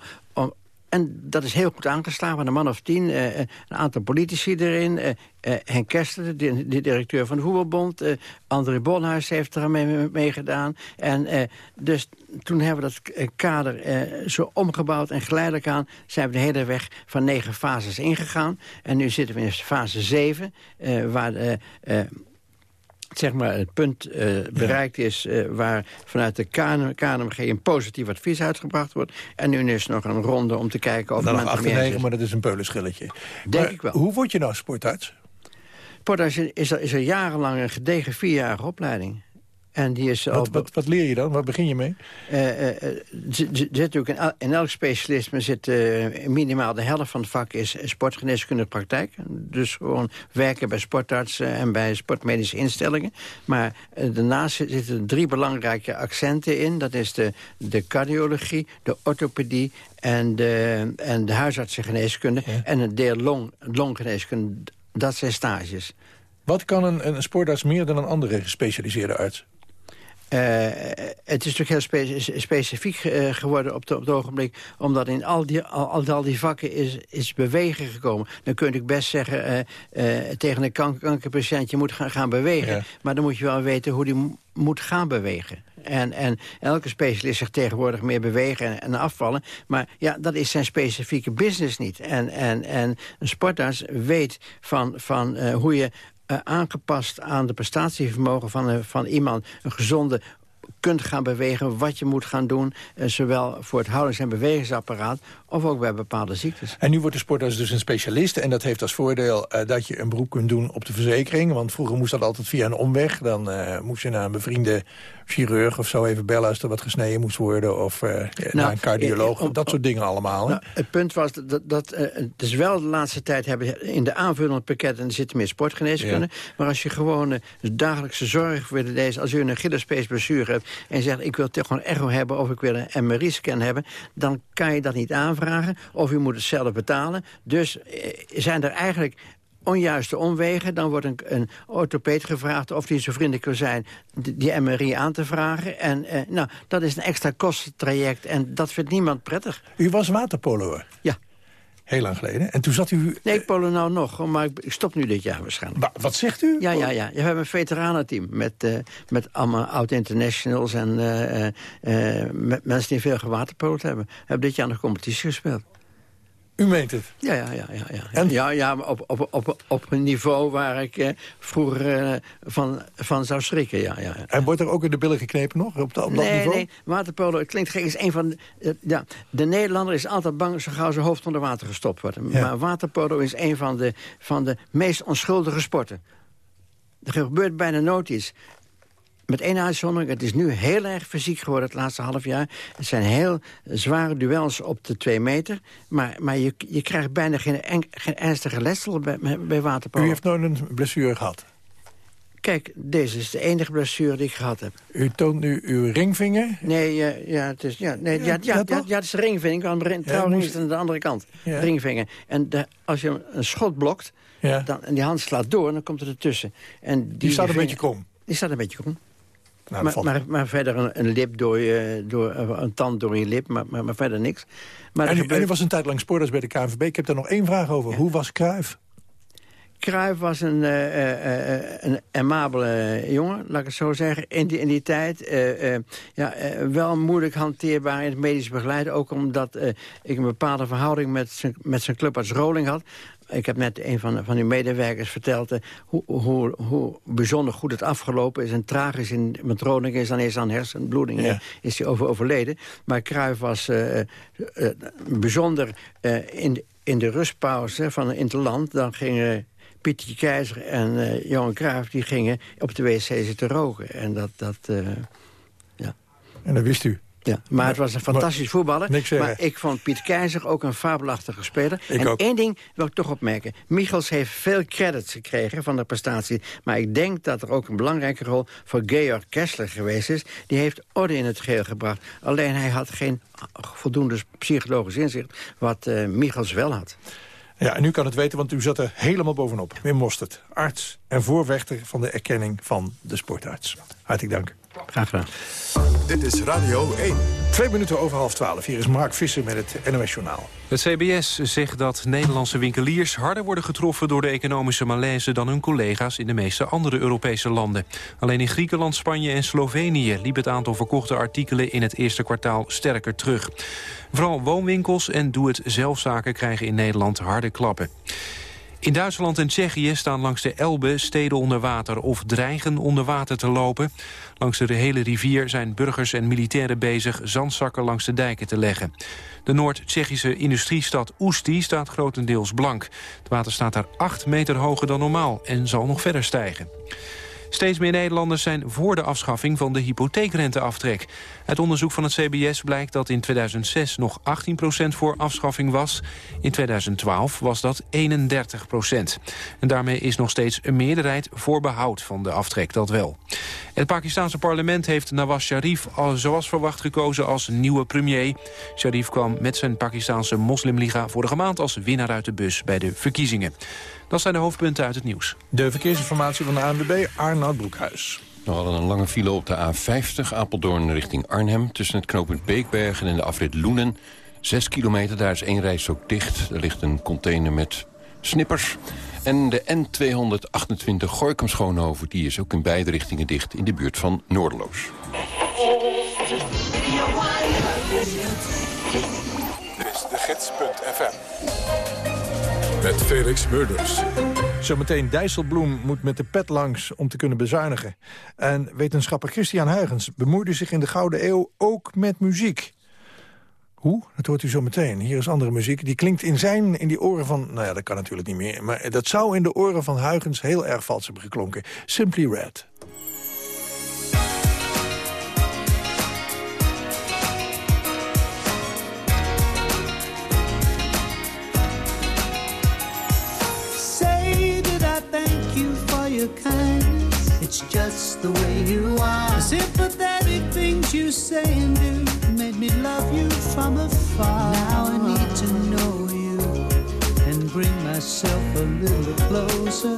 en dat is heel goed aangeslagen. van een man of tien, eh, eh, een aantal politici erin. eh, eh, Henk Kester, de, de directeur van de Voetbalbond. eh, André Bonhuis heeft er mee, mee-. En dus toen hebben we dat kader zo omgebouwd en geleidelijk aan... zijn we de hele weg van negen fases ingegaan. En nu zitten we in fase zeven, waar... zeg maar, het punt eh, bereikt is... eh, waar vanuit de KN KNMG een positief advies uitgebracht wordt. En nu is er nog een ronde om te kijken of Dan nog men 8 ermee en eens 9, is. maar dat is een peulenschilletje. Denk Maar ik wel. Hoe word je nou sportarts? Sportarts is er, is er jarenlang een gedegen vierjarige opleiding. En die is al Wat, wat, wat leer je dan? Waar begin je mee? Eh, eh, eh, zit- natuurlijk in, el- in elk specialisme zit minimaal de helft van het vak is sportgeneeskundige praktijk. Dus gewoon werken bij sportartsen en bij sportmedische instellingen. Maar daarnaast zit- zitten er drie belangrijke accenten in. Dat is de, de cardiologie, de orthopedie en de, en de huisartsengeneeskunde. En een deel long, longgeneeskunde. Dat zijn stages. Wat kan een, een sportarts meer dan een andere gespecialiseerde arts? Eh, het is natuurlijk heel spe- specifiek eh, geworden op, de- op het ogenblik... omdat in al die, al, al- die vakken is, is bewegen gekomen. Dan kun je natuurlijk best zeggen eh, tegen een kank- kankerpatiënt... je moet gaan, gaan bewegen, Ja. maar dan moet je wel weten hoe die mo- moet gaan bewegen. En, en elke specialist zegt tegenwoordig meer bewegen en, en afvallen. Maar ja, dat is zijn specifieke business niet. En, en, en een sportarts weet van, van hoe je eh, aangepast aan de prestatievermogen van, een- van iemand... een gezonde kunt gaan bewegen, wat je moet gaan doen. eh, zowel voor het houdings- en bewegingsapparaat... of ook bij bepaalde ziektes. En nu wordt de sportarts dus een specialist. En dat heeft als voordeel eh, dat je een beroep kunt doen op de verzekering. Want vroeger moest dat altijd via een omweg. Dan eh, moest je naar een bevriende chirurg of zo even bellen... als er wat gesneden moest worden. Of eh, naar een cardioloog. eh, eh, dat soort dingen allemaal. Nou, het punt was dat, dat eh, het is wel de laatste tijd hebben in de aanvullende pakketten er zitten meer sportgeneeskunde. Maar als je gewoon eh, dagelijkse zorg wil lezen, als u een Achillespees blessure hebt en je zegt ik wil toch gewoon echo hebben of ik wil een MRI-scan hebben, dan kan je dat niet aanvragen of u moet het zelf betalen. Dus eh, zijn er eigenlijk onjuiste omwegen. Dan wordt een, een orthopeed gevraagd of die zo vriendelijk wil zijn... die, MRI aan te vragen. En eh, nou, dat is een extra kostentraject en dat vindt niemand prettig. U was waterpoloer? Ja. Heel lang geleden. En toen zat u... Nee, ik polo nou nog, maar ik, stop nu dit jaar waarschijnlijk. wat zegt u? Ja, ja, ja. We hebben een veteranenteam met, eh, met allemaal oud-internationals... en eh, eh, met mensen die veel gewaterpoloed hebben. We hebben dit jaar nog competitie gespeeld. U meent het? Ja, ja, ja. ja, ja. Ja, ja maar op, op, op, op een niveau waar ik eh, vroeger eh, van, van zou schrikken, ja, ja. En wordt er ook in de billen geknepen nog, op, dat- op dat nee, niveau? nee, waterpolo, het klinkt gek, is een van... De, eh, ja, de Nederlander is altijd bang zo gauw zijn hoofd onder water gestopt wordt. Maar waterpolo is een van de, van de meest onschuldige sporten. Er gebeurt bijna nooit iets. Met één uitzondering, het is nu heel erg fysiek geworden het laatste half jaar. Het zijn heel zware duels op de twee meter. Maar, maar je, je krijgt bijna geen, en- geen ernstige letsel bij, bij waterpolo. U heeft nooit een blessure gehad? Kijk, deze is de enige blessure die ik gehad heb. U toont nu uw ringvinger? Nee, ja, ja, het is, ja, nee, ja, ja, ja, ja, het is de ringvinger. Want ring, trouwens moest- is het aan de andere kant. Ringvinger. En de, als je een schot blokt, dan, en die hand slaat door, dan komt er ertussen. En die, Die staat een vinger- beetje krom. Die staat een beetje krom. Nou, maar, maar, maar verder een, een lip door je, door, eh, een tand door je lip, maar, maar, maar verder niks. Maar en, u, gebeurt- en u was een tijd lang sporters bij de KNVB. Ik heb daar nog één vraag over. Hoe was Cruijff? Cruijff was een, eh, een amabele jongen, laat ik het zo zeggen. In die, in die tijd ja, wel moeilijk hanteerbaar in het medisch begeleiden. Ook omdat ik een bepaalde verhouding met zijn, met zijn clubarts Roling had. Ik heb net een van, van uw medewerkers verteld... eh, hoe, hoe, hoe bijzonder goed het afgelopen is en tragisch in, met Roling is... dan is aan hersenbloeding eh, Ja. is hij over, overleden. Maar Cruijff was eh, bijzonder in, de- in de rustpauze van in het land. Dan gingen Pieter Keizer en Johan Cruijff... die gingen op de wc zitten roken. En dat... dat ja. En dat wist u. Ja, maar het was een fantastisch voetballer. niks zeggen. maar ik vond Piet Keizer ook een fabelachtige speler. Ik en ook. één ding wil ik toch opmerken. Michels heeft veel credits gekregen van de prestatie. Maar ik denk dat er ook een belangrijke rol voor Georg Kessler geweest is. Die heeft orde in het geheel gebracht. Alleen hij had geen voldoende psychologisch inzicht... wat eh Michels wel had. Ja, en u kan het weten, want u zat er helemaal bovenop. Wim Mostert, arts en voorvechter van de erkenning van de sportarts. Hartelijk dank. Graag gedaan. Dit is Radio 1. Twee minuten over half twaalf. Hier is Mark Visser met het NOS Journaal. Het CBS zegt dat Nederlandse winkeliers harder worden getroffen door de economische malaise dan hun collega's in de meeste andere Europese landen. Alleen in Griekenland, Spanje en Slovenië liep het aantal verkochte artikelen in het eerste kwartaal sterker terug. Vooral woonwinkels en doe-het-zelfzaken krijgen in Nederland harde klappen. In Duitsland en Tsjechië staan langs de Elbe steden onder water of dreigen onder water te lopen. Langs de hele rivier zijn burgers en militairen bezig zandzakken langs de dijken te leggen. De Noord-Tsjechische industriestad Oesti staat grotendeels blank. Het water staat daar 8 meter hoger dan normaal en zal nog verder stijgen. Steeds meer Nederlanders zijn voor de afschaffing van de hypotheekrenteaftrek. Uit onderzoek van het CBS blijkt dat in 2006 nog 18% voor afschaffing was. In 2012 was dat 31% En daarmee is nog steeds een meerderheid voor behoud van de aftrek, dat wel. Het Pakistanse parlement heeft Nawaz Sharif al zoals verwacht gekozen als nieuwe premier. Sharif kwam met zijn Pakistanse moslimliga vorige maand als winnaar uit de bus bij de verkiezingen. Dat zijn de hoofdpunten uit het nieuws. De verkeersinformatie van de ANWB, Arnoud Broekhuis. We hadden een lange file op de A50, Apeldoorn richting Arnhem... tussen het knooppunt Beekbergen en de afrit Loenen. Zes kilometer, daar is één reis ook dicht. Er ligt een container met snippers. En de N228 Gorkum-Schoonhoven, die is ook in beide richtingen dicht... in de buurt van Noorderloos. Dit is de gids.fm. Met Felix Murders. Zometeen Dijsselbloem moet met de pet langs om te kunnen bezuinigen. En wetenschapper Christian Huygens bemoeide zich in de Gouden Eeuw ook met muziek. Hoe? Dat hoort u zo meteen. Hier is andere muziek. Die klinkt in zijn, in die oren van... Nou ja, dat kan natuurlijk niet meer. Maar dat zou in de oren van Huygens heel erg vals hebben geklonken. Simply Red. Your. It's just the way you are. The sympathetic things you say and do made me love you from afar. Now I need to know you and bring myself a little closer.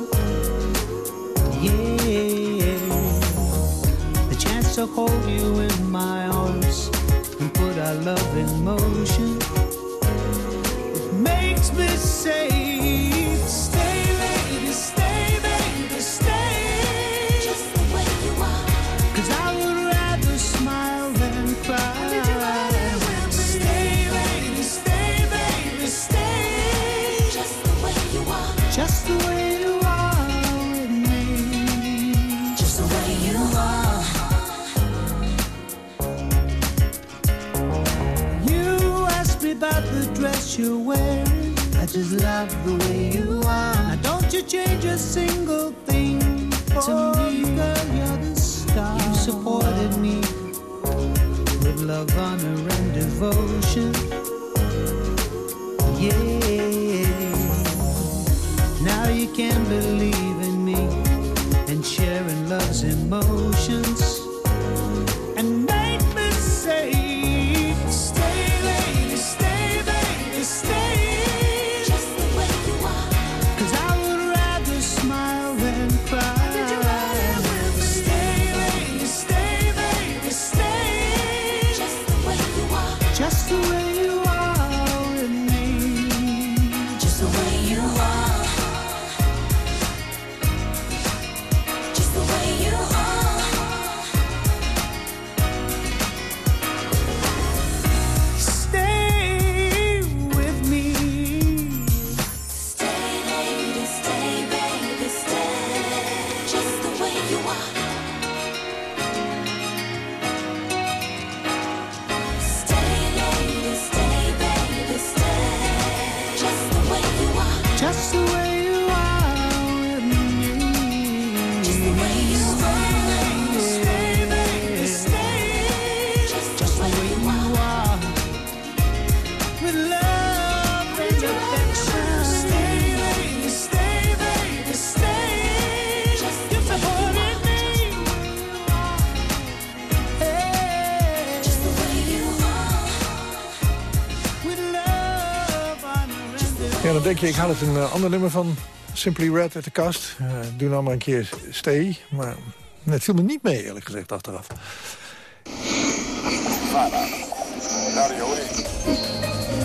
Yeah, the chance to hold you in my arms and put our love in motion. It makes me say, about the dress you're wearing. I just love the way you are. Now don't you change a single thing to me, girl. You're the star. You supported me with love, honor, and devotion. Yeah. Now you can believe in me and sharing love's emotions ik haal het een eh, ander nummer van Simply Red uit de kast. Eh, doe nou maar een keer Stay. Maar het viel me niet mee, eerlijk gezegd, achteraf.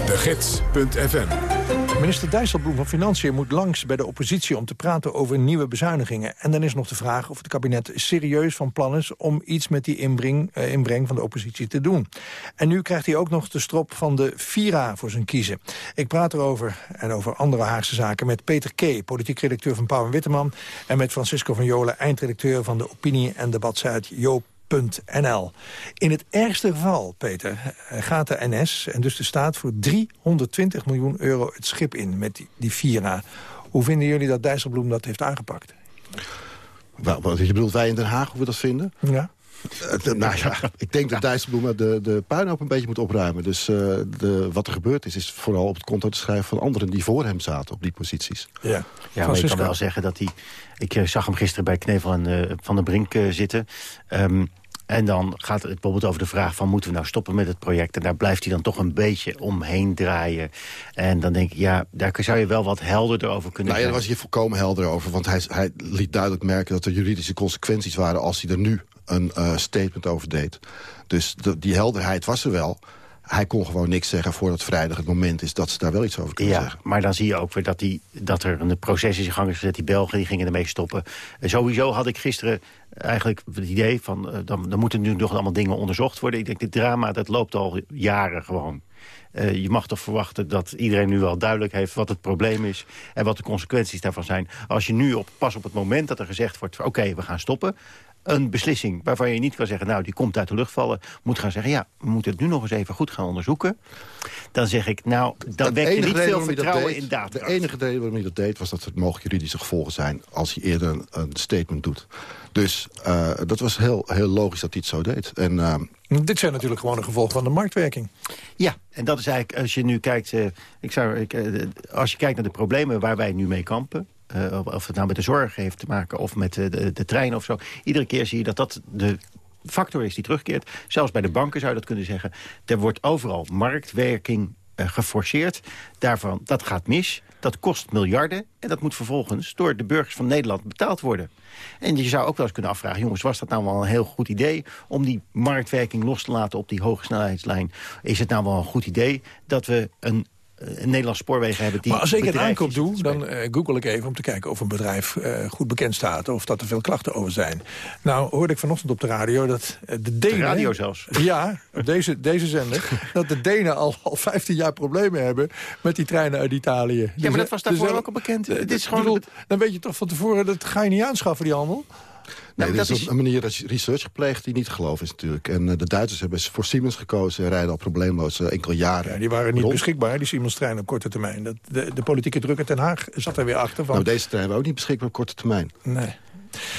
De Gids.fm Minister Dijsselbloem van Financiën moet langs bij de oppositie... om te praten over nieuwe bezuinigingen. En dan is nog de vraag of het kabinet serieus van plan is... om iets met die inbreng, eh, inbreng van de oppositie te doen. En nu krijgt hij ook nog de strop van de Vira voor zijn kiezen. Ik praat erover en over andere Haagse zaken... met Peter K., politiek redacteur van Pauw en Witteman... en met Francisco van Jolen, eindredacteur van de opinie- en debatsite Joop NL. In het ergste geval, Peter, gaat de NS en dus de staat... voor 320 miljoen euro het schip in met die, die Vira. Hoe vinden jullie dat Dijsselbloem dat heeft aangepakt? Wel, wat je bedoelt, wij in Den Haag, hoe we dat vinden? Ja. Eh, nou ja, ik denk dat Dijsselbloem de, de puinhoop een beetje moet opruimen. Dus eh, de, wat er gebeurd is, is vooral op het konto te schrijven van anderen die voor hem zaten op die posities. Ja, Ja, maar Francisco. kan wel zeggen dat hij... Ik eh, zag hem gisteren bij Knevel en eh, Van der Brink eh, zitten. Ehm, en dan gaat het bijvoorbeeld over de vraag van... moeten we nou stoppen met het project? En daar blijft hij dan toch een beetje omheen draaien. En dan denk ik, ja, daar zou je wel wat helderder over kunnen Nou ja, daar was hij volkomen helder over. Want hij, hij liet duidelijk merken dat er juridische consequenties waren... als hij er nu een eh, statement over deed. Dus de- die helderheid was er wel. Hij kon gewoon niks zeggen voordat vrijdag het moment is... dat ze daar wel iets over kunnen Ja, zeggen. maar dan zie je ook weer dat, die, dat er een proces is in gang is gezet. Die Belgen die gingen ermee stoppen. Eh, sowieso had ik gisteren eigenlijk het idee van... eh, dan, dan moeten nu nog allemaal dingen onderzocht worden. Ik denk, dit drama dat loopt al jaren gewoon. Eh, je mag toch verwachten dat iedereen nu wel duidelijk heeft wat het probleem is... en wat de consequenties daarvan zijn. Als je nu op, pas op het moment dat er gezegd wordt... oké, we gaan stoppen, een beslissing waarvan je niet kan zeggen... nou, die komt uit de lucht vallen, moet gaan zeggen... ja, we moeten het nu nog eens even goed gaan onderzoeken. Dan zeg ik, nou, dan Het wek je niet veel vertrouwen deed- in data. De enige reden waarom hij dat deed was dat er mogelijk juridische gevolgen zijn... als hij eerder een, een statement doet. Dus eh, dat was heel, heel logisch dat hij het zo deed. En, eh, Dit zijn natuurlijk gewoon een gevolg van de marktwerking. Ja, en dat is eigenlijk, als je nu kijkt, eh, ik zou, ik, eh, als je kijkt naar de problemen waar wij nu mee kampen... eh, of, het nou met de zorg heeft te maken of met de, de trein of zo... iedere keer zie je dat dat de factor is die terugkeert. Zelfs bij de banken zou je dat kunnen zeggen. Er wordt overal marktwerking eh, geforceerd. Daarvan, dat gaat mis, dat kost miljarden... en dat moet vervolgens door de burgers van Nederland betaald worden. En je zou ook wel eens kunnen afvragen... jongens, was dat nou wel een heel goed idee... om die marktwerking los te laten op die hoge snelheidslijn? Is het nou wel een goed idee dat we een, een Nederlandse spoorwegen hebben... die maar als ik een aankoop doe, dan eh, google ik even om te kijken of een bedrijf eh, goed bekend staat. Of dat er veel klachten over zijn. Nou hoorde ik vanochtend op de radio dat eh, de Denen... radio zelfs. Ja, op deze, deze zender. dat de Denen al, al 15 jaar problemen hebben met die treinen uit Italië. Ja, maar dat was daarvoor Dus, eh, ook al bekend. eh, Dit is gewoon... bedoel, dan weet je toch van tevoren, dat ga je niet aanschaffen, die handel. Nee, dat dit is is- een manier dat je research gepleegd die niet te geloven is natuurlijk. En eh, de Duitsers hebben voor Siemens gekozen... en rijden al probleemloos eh, enkele jaren. Ja, die waren niet rond. beschikbaar, die Siemens-trein op korte termijn. Dat, de, de politieke druk in Den Haag zat er weer achter. Van, Nou, deze trein we ook niet beschikbaar op korte termijn. nee.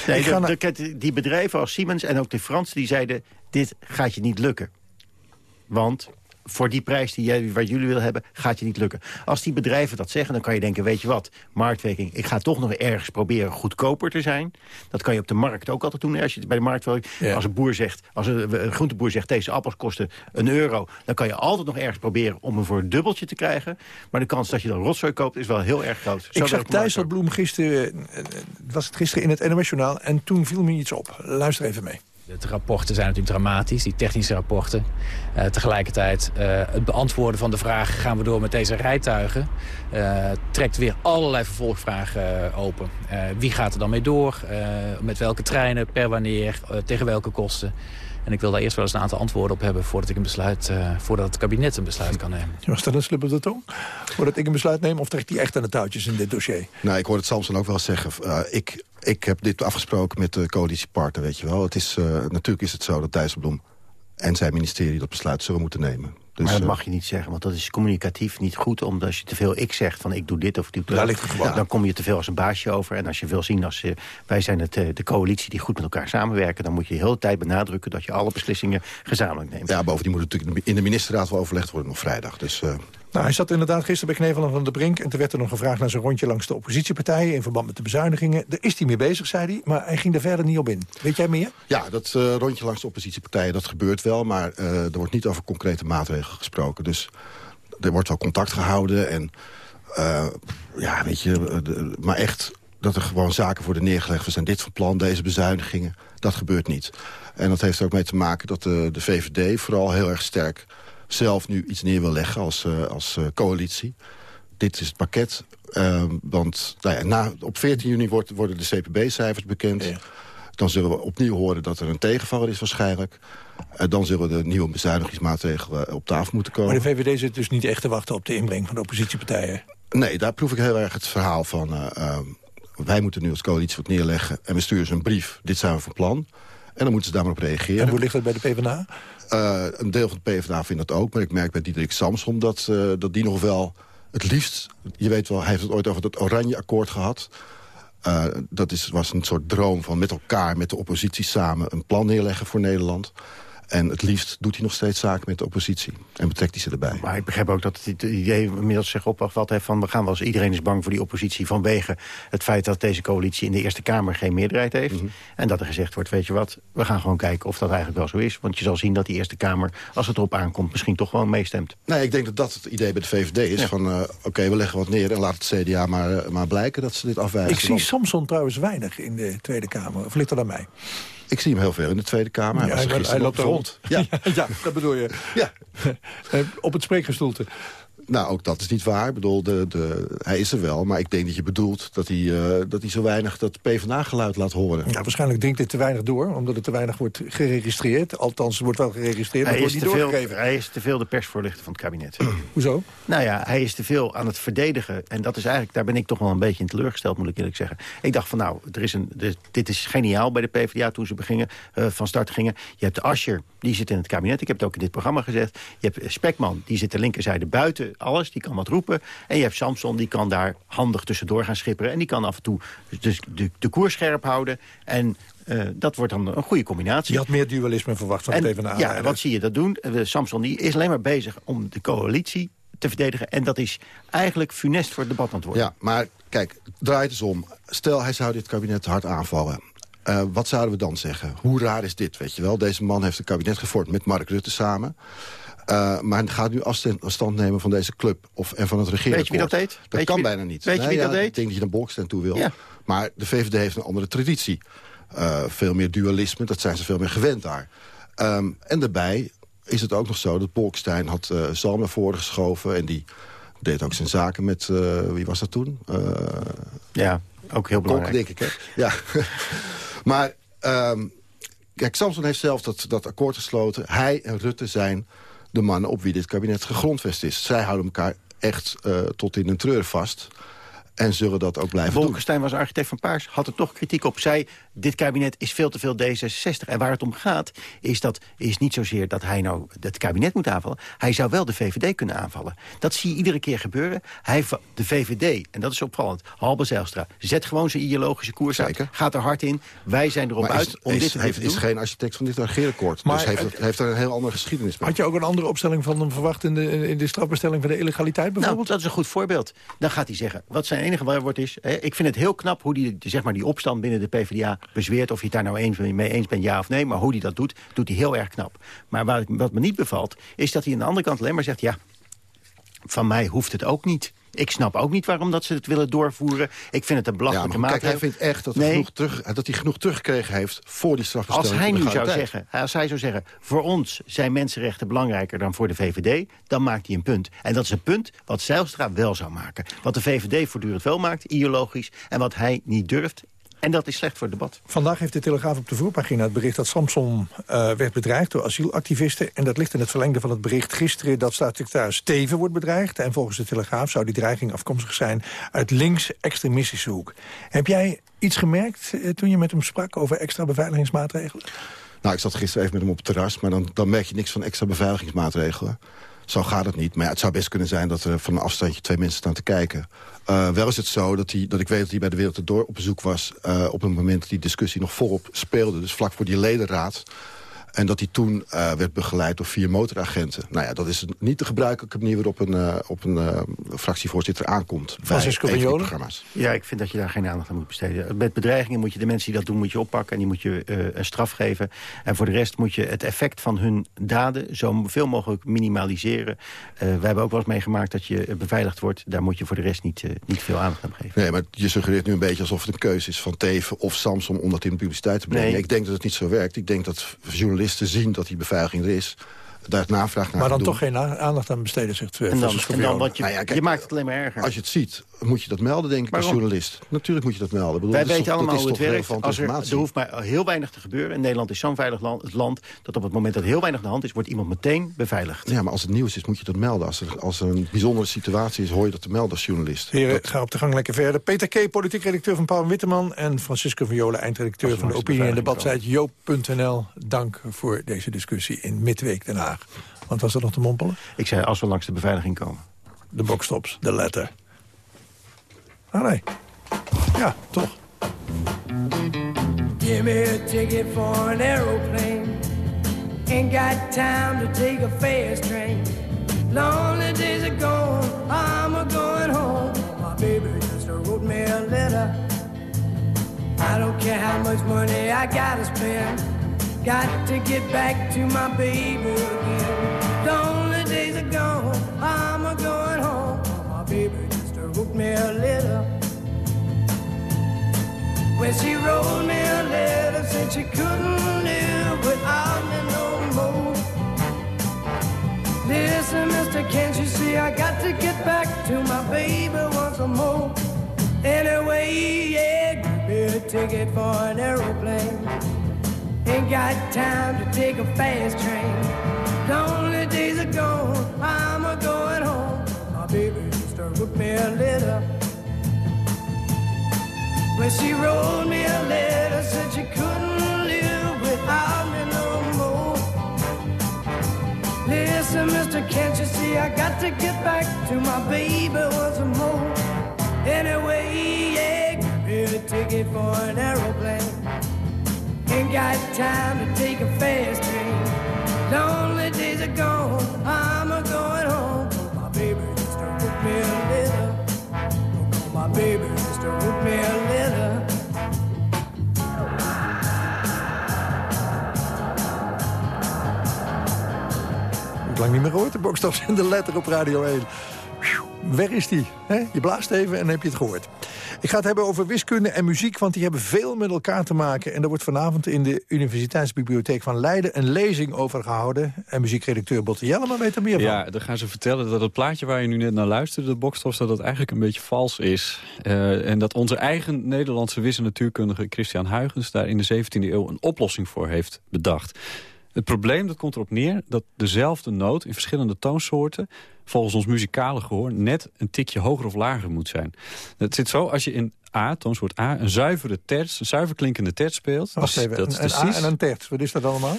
Nee, Ik de- ga naar- de- die bedrijven als Siemens en ook de Fransen... die zeiden, dit gaat je niet lukken. Want voor die prijs die jij, wat jullie willen hebben, gaat je niet lukken. Als die bedrijven dat zeggen, dan kan je denken... weet je wat, marktwerking, ik ga toch nog ergens proberen goedkoper te zijn. Dat kan je op de markt ook altijd doen. Als je bij de Ja. als een boer zegt... als een, een groenteboer zegt, deze appels kosten een euro... dan kan je altijd nog ergens proberen om hem voor een dubbeltje te krijgen. Maar de kans dat je dan rotzooi koopt is wel heel erg groot. Zo Ik zag markt ook. Dijsselbloem gisteren, eh, was het gisteren in het NOS-journaal... en toen viel me iets op. Luister even mee. De rapporten zijn natuurlijk dramatisch, die technische rapporten. Eh, tegelijkertijd eh, het beantwoorden van de vraag... gaan we door met deze rijtuigen... eh, trekt weer allerlei vervolgvragen open. Wie gaat er dan mee door? Met welke treinen? Per wanneer? Tegen welke kosten? En ik wil daar eerst wel eens een aantal antwoorden op hebben... voordat, ik een besluit, eh, voordat het kabinet een besluit kan nemen. Was dat een slip op de tong? Voordat ik een besluit neem, of trekt hij echt aan de touwtjes in dit dossier? Nou, ik hoorde het Samson ook wel zeggen. eh, ik, ik heb dit afgesproken met de coalitiepartner, weet je wel. Het is, eh, natuurlijk is het zo dat Dijsselbloem en zijn ministerie dat besluit zullen moeten nemen. Dus, maar dat eh, mag je niet zeggen, want dat is communicatief niet goed. Omdat als je te veel ik zegt van ik doe dit of ik doe dat... Daar ligt het gevaar. dan kom je te veel als een baasje over. En als je wil zien als eh, wij zijn het, eh, de coalitie die goed met elkaar samenwerken... dan moet je de hele tijd benadrukken dat je alle beslissingen gezamenlijk neemt. Ja, bovendien moet het natuurlijk in de ministerraad wel overlegd worden nog vrijdag. Dus, eh, Nou, hij zat inderdaad gisteren bij Knevel Van der Brink... en toen werd er nog gevraagd naar zijn rondje langs de oppositiepartijen... in verband met de bezuinigingen. Daar is hij mee bezig, zei hij, maar hij ging er verder niet op in. Weet jij meer? ja, dat eh, rondje langs de oppositiepartijen, dat gebeurt wel. Maar eh, er wordt niet over concrete maatregelen gesproken. Dus er wordt wel contact gehouden. En eh, ja, weet je, eh, de- maar echt dat er gewoon zaken worden neergelegd. We zijn dit van plan, deze bezuinigingen. Dat gebeurt niet. En dat heeft er ook mee te maken dat de, de VVD vooral heel erg sterk zelf nu iets neer wil leggen als, eh, als coalitie. Dit is het pakket. eh, want nou ja, na, op 14 juni wordt, worden de CPB-cijfers bekend. Dan zullen we opnieuw horen dat er een tegenvaller is waarschijnlijk. Eh, dan zullen de nieuwe bezuinigingsmaatregelen op tafel moeten komen. Maar de VVD zit dus niet echt te wachten op de inbreng van de oppositiepartijen. Nee, daar proef ik heel erg het verhaal van... eh, eh, wij moeten nu als coalitie wat neerleggen... en we sturen ze een brief, dit zijn we van plan. En dan moeten ze daar maar op reageren. En hoe ligt dat bij de PvdA? Eh, een deel van de PvdA vindt dat ook. Maar ik merk bij Diederik Samsom dat, eh, dat die nog wel het liefst... Je weet wel, hij heeft het ooit over het Oranje Akkoord gehad. Eh, dat is, was een soort droom van met elkaar, met de oppositie samen... een plan neerleggen voor Nederland. En het liefst doet hij nog steeds zaken met de oppositie. En betrekt hij ze erbij. Maar ik begrijp ook dat het idee inmiddels zich opgevat heeft van... we gaan wel eens, iedereen is bang voor die oppositie vanwege het feit dat deze coalitie in de Eerste Kamer geen meerderheid heeft. Mhm. En dat er gezegd wordt, weet je wat, we gaan gewoon kijken of dat eigenlijk wel zo is. Want je zal zien dat die Eerste Kamer, als het erop aankomt, misschien toch gewoon meestemt. Nee, ik denk dat dat het idee bij de VVD is. Ja. Van, eh, oké, we leggen wat neer en laat het CDA maar, eh, maar blijken dat ze dit afwijzen. Ik zie Samson trouwens weinig in de Tweede Kamer. Of ligt dat aan mij? Ik zie hem heel veel in de Tweede Kamer. Ja, er hij, gisteren loopt rond. Ja. ja, dat bedoel je. Ja. Op het spreekgestoelte. Nou, ook dat is niet waar. Ik bedoel, de, de, hij is er wel. Maar ik denk dat je bedoelt dat hij, eh, dat hij zo weinig dat PvdA-geluid laat horen. Ja, waarschijnlijk dringt dit te weinig door, omdat het te weinig wordt geregistreerd. Althans, het wordt wel geregistreerd, maar Hij het is, wordt te niet veel, doorgegeven. hij is te veel de persvoorlichter van het kabinet. Hoezo? Nou ja, hij is te veel aan het verdedigen. En dat is eigenlijk, daar ben ik toch wel een beetje in teleurgesteld, moet ik eerlijk zeggen. Ik dacht van nou, er is een, dit, dit is geniaal bij de PvdA toen ze begingen, eh, van start gingen. Je hebt Ascher, die zit in het kabinet. Ik heb het ook in dit programma gezegd. Je hebt Spekman, die zit de linkerzijde buiten alles. Die kan wat roepen. En je hebt Samson, die kan daar handig tussendoor gaan schipperen. En die kan af en toe dus de, de koers scherp houden. En eh, dat wordt dan een goede combinatie. Je had meer dualisme verwacht van En, het PvdA. ja, wat zie je dat doen? Eh, Samson die is alleen maar bezig om de coalitie te verdedigen. En dat is eigenlijk funest voor het debat aan het worden. Ja, maar kijk, draai het eens om. Stel, hij zou dit kabinet hard aanvallen. Eh, wat zouden we dan zeggen? Hoe raar is dit, weet je wel? Deze man heeft een kabinet gevormd met Mark Rutte samen. Eh, maar gaat nu afstand, nemen van deze club of, en van het regeren. Weet je wie dat deed? Dat Weet kan wie- bijna niet. weet je wie dat deed? Ik denk dat je naar Bolkestein toe wil. Ja. Maar de VVD heeft een andere traditie. Eh, veel meer dualisme, dat zijn ze veel meer gewend daar. Ehm, en daarbij is het ook nog zo dat Bolkestein had uh, Zalm naar voren geschoven... en die deed ook zijn zaken met, eh, wie was dat toen? Eh, Ja, ook heel Kok, belangrijk. denk ik, hè? Ja. maar, ehm, kijk, Samson heeft zelf dat, dat akkoord gesloten. Hij en Rutte zijn de mannen op wie dit kabinet gegrondvest is. Zij houden elkaar echt eh, tot in een treur vast. En zullen dat ook blijven doen. Bolkestein was architect van Paars, had er toch kritiek op. Zei, dit kabinet is veel te veel D66. En waar het om gaat, is, dat, is niet zozeer dat hij nou het kabinet moet aanvallen. Hij zou wel de VVD kunnen aanvallen. Dat zie je iedere keer gebeuren. Hij, de VVD, en dat is opvallend, Halbe Zijlstra... zet gewoon zijn ideologische koers uit, gaat er hard in. Wij zijn erop Maar uit is, om is, dit te heeft, blijven is doen. geen architect van dit regeerakkoord. Maar dus heeft, het- heeft er een heel andere geschiedenis mee. Had je ook een andere opstelling van hem verwacht in de, in de strafbestelling van de illegaliteit Nou, bijvoorbeeld? dat is een goed voorbeeld. Dan gaat hij zeggen, wat zijn enige waarwoord is... Hè, ik vind het heel knap hoe hij zeg maar, die opstand binnen de PvdA bezweert... of je het daar nou eens, mee eens bent, ja of nee. Maar hoe hij dat doet, doet hij heel erg knap. Maar wat, wat me niet bevalt, is dat hij aan de andere kant alleen maar zegt... ja, van mij hoeft het ook niet. Ik snap ook niet waarom dat ze het willen doorvoeren. Ik vind het een Ja, belachelijke maar kijk, hij maatregel. vindt echt dat, Nee. genoeg terug, dat hij genoeg teruggekregen heeft... voor die strafbestelling. Als hij nu zou zeggen, als hij zou zeggen... voor ons zijn mensenrechten belangrijker dan voor de VVD... dan maakt hij een punt. En dat is een punt wat Zijlstra wel zou maken. Wat de VVD voortdurend wel maakt, ideologisch... en wat hij niet durft. En dat is slecht voor het debat. Vandaag heeft de Telegraaf op de voorpagina het bericht dat Samson eh, werd bedreigd door asielactivisten. En dat ligt in het verlengde van het bericht gisteren dat staatssecretaris Steven wordt bedreigd. En volgens de Telegraaf zou die dreiging afkomstig zijn uit links-extremistische hoek. Heb jij iets gemerkt eh, toen je met hem sprak over extra beveiligingsmaatregelen? Nou, ik zat gisteren even met hem op het terras... maar dan, dan merk je niks van extra beveiligingsmaatregelen. Zo gaat het niet. Maar ja, het zou best kunnen zijn dat er van een afstandje twee mensen staan te kijken. Eh, wel is het zo dat, hij, dat ik weet dat hij bij de Wereld Erdoor op bezoek was... eh, op een moment dat die discussie nog volop speelde. Dus vlak voor die ledenraad. En dat hij toen eh, werd begeleid door vier motoragenten. Nou ja, dat is niet de gebruikelijke manier waarop een, eh, op een eh, fractievoorzitter aankomt. bij Francisco Vignola? programma's. Ja, ik vind dat je daar geen aandacht aan moet besteden. Met bedreigingen moet je de mensen die dat doen, moet je oppakken... en die moet je een straf geven. En voor de rest moet je het effect van hun daden... zoveel mogelijk minimaliseren. We hebben ook wel eens meegemaakt dat je beveiligd wordt. Daar moet je voor de rest niet, niet veel aandacht aan geven. Nee, maar je suggereert nu een beetje alsof het een keuze is van Teven of Samson... om dat in de publiciteit te brengen. Nee. Ik denk dat het niet zo werkt. Ik denk dat journalisten zien dat die beveiliging er is. Daar navraag naar Maar dan doen. toch geen aandacht aan besteden, zegt uh, En dan- en dan wat je- Nou ja, kijk, je maakt het alleen maar erger. Als je het ziet, moet je dat melden, denk ik, als journalist. Natuurlijk moet je dat melden. Ik bedoel, Wij dat is weten toch- allemaal hoe is het werkt. Als er, er hoeft maar heel weinig te gebeuren. En Nederland is zo'n veilig land, het land... dat op het moment dat heel weinig aan de hand is... wordt iemand meteen beveiligd. Ja, maar als het nieuws is, moet je dat melden. Als er, als er een bijzondere situatie is, hoor je dat te melden als journalist. Heren, ga op de gang lekker verder. Peter K., politiek redacteur van Paul Witteman... en Francisco Viola, eindredacteur van de opinie- en debatsite joop.nl. Dank voor deze discussie in Midweek Den Haag. Want was er nog te mompelen? Ik zei, als we langs de beveiliging komen. De bokstops, de letter. Ah, nee. Ja, toch. Give me a ticket for an aeroplane. Ain't got time to take a fast train. Lonely days are gone, I'm a going home. My baby just wrote me a letter. I don't care how much money I gotta spend. Got to get back to my baby again. Lonely days are gone, I'm a going home. My baby just wrote me a letter. When she wrote me a letter, said she couldn't live without me no more. Listen, mister, can't you see I got to get back to my baby once more. Anyway, yeah, give me a ticket for an aeroplane. Ain't got time to take a fast train. Lonely days are gone, I'm a going home. My baby used to wrote me a letter. When she wrote me a letter, said she couldn't live without me no more. Listen, mister, can't you see I got to get back to my baby once more? Anyway, yeah, me a ticket for an aeroplane. Got time to take a fast train. Lonely days are gone, I'm a going home. My baby to wrote me a letter. My baby to wrote me a letter. Lang niet meer gehoord, de bokstaps en de letter op Radio 1. Weg is die. Hè? Je blaast even en heb je het gehoord. Ik ga het hebben over wiskunde en muziek, want die hebben veel met elkaar te maken. En er wordt vanavond in de Universiteitsbibliotheek van Leiden een lezing over gehouden. En muziekredacteur Botte Jellema weet er meer van. Ja, dan gaan ze vertellen dat het plaatje waar je nu net naar luisterde, de Bokstofs, dat dat eigenlijk een beetje vals is. Eh, en dat onze eigen Nederlandse wis- en natuurkundige Christian Huygens daar in de 17e eeuw een oplossing voor heeft bedacht. Het probleem dat komt erop neer dat dezelfde noot in verschillende toonsoorten volgens ons muzikale gehoor net een tikje hoger of lager moet zijn. Het zit zo, als je in A, toonsoort A, een zuivere terts, een zuiver klinkende terts speelt. Wacht dat, even, dat is een, een A en een terts. Wat is dat allemaal?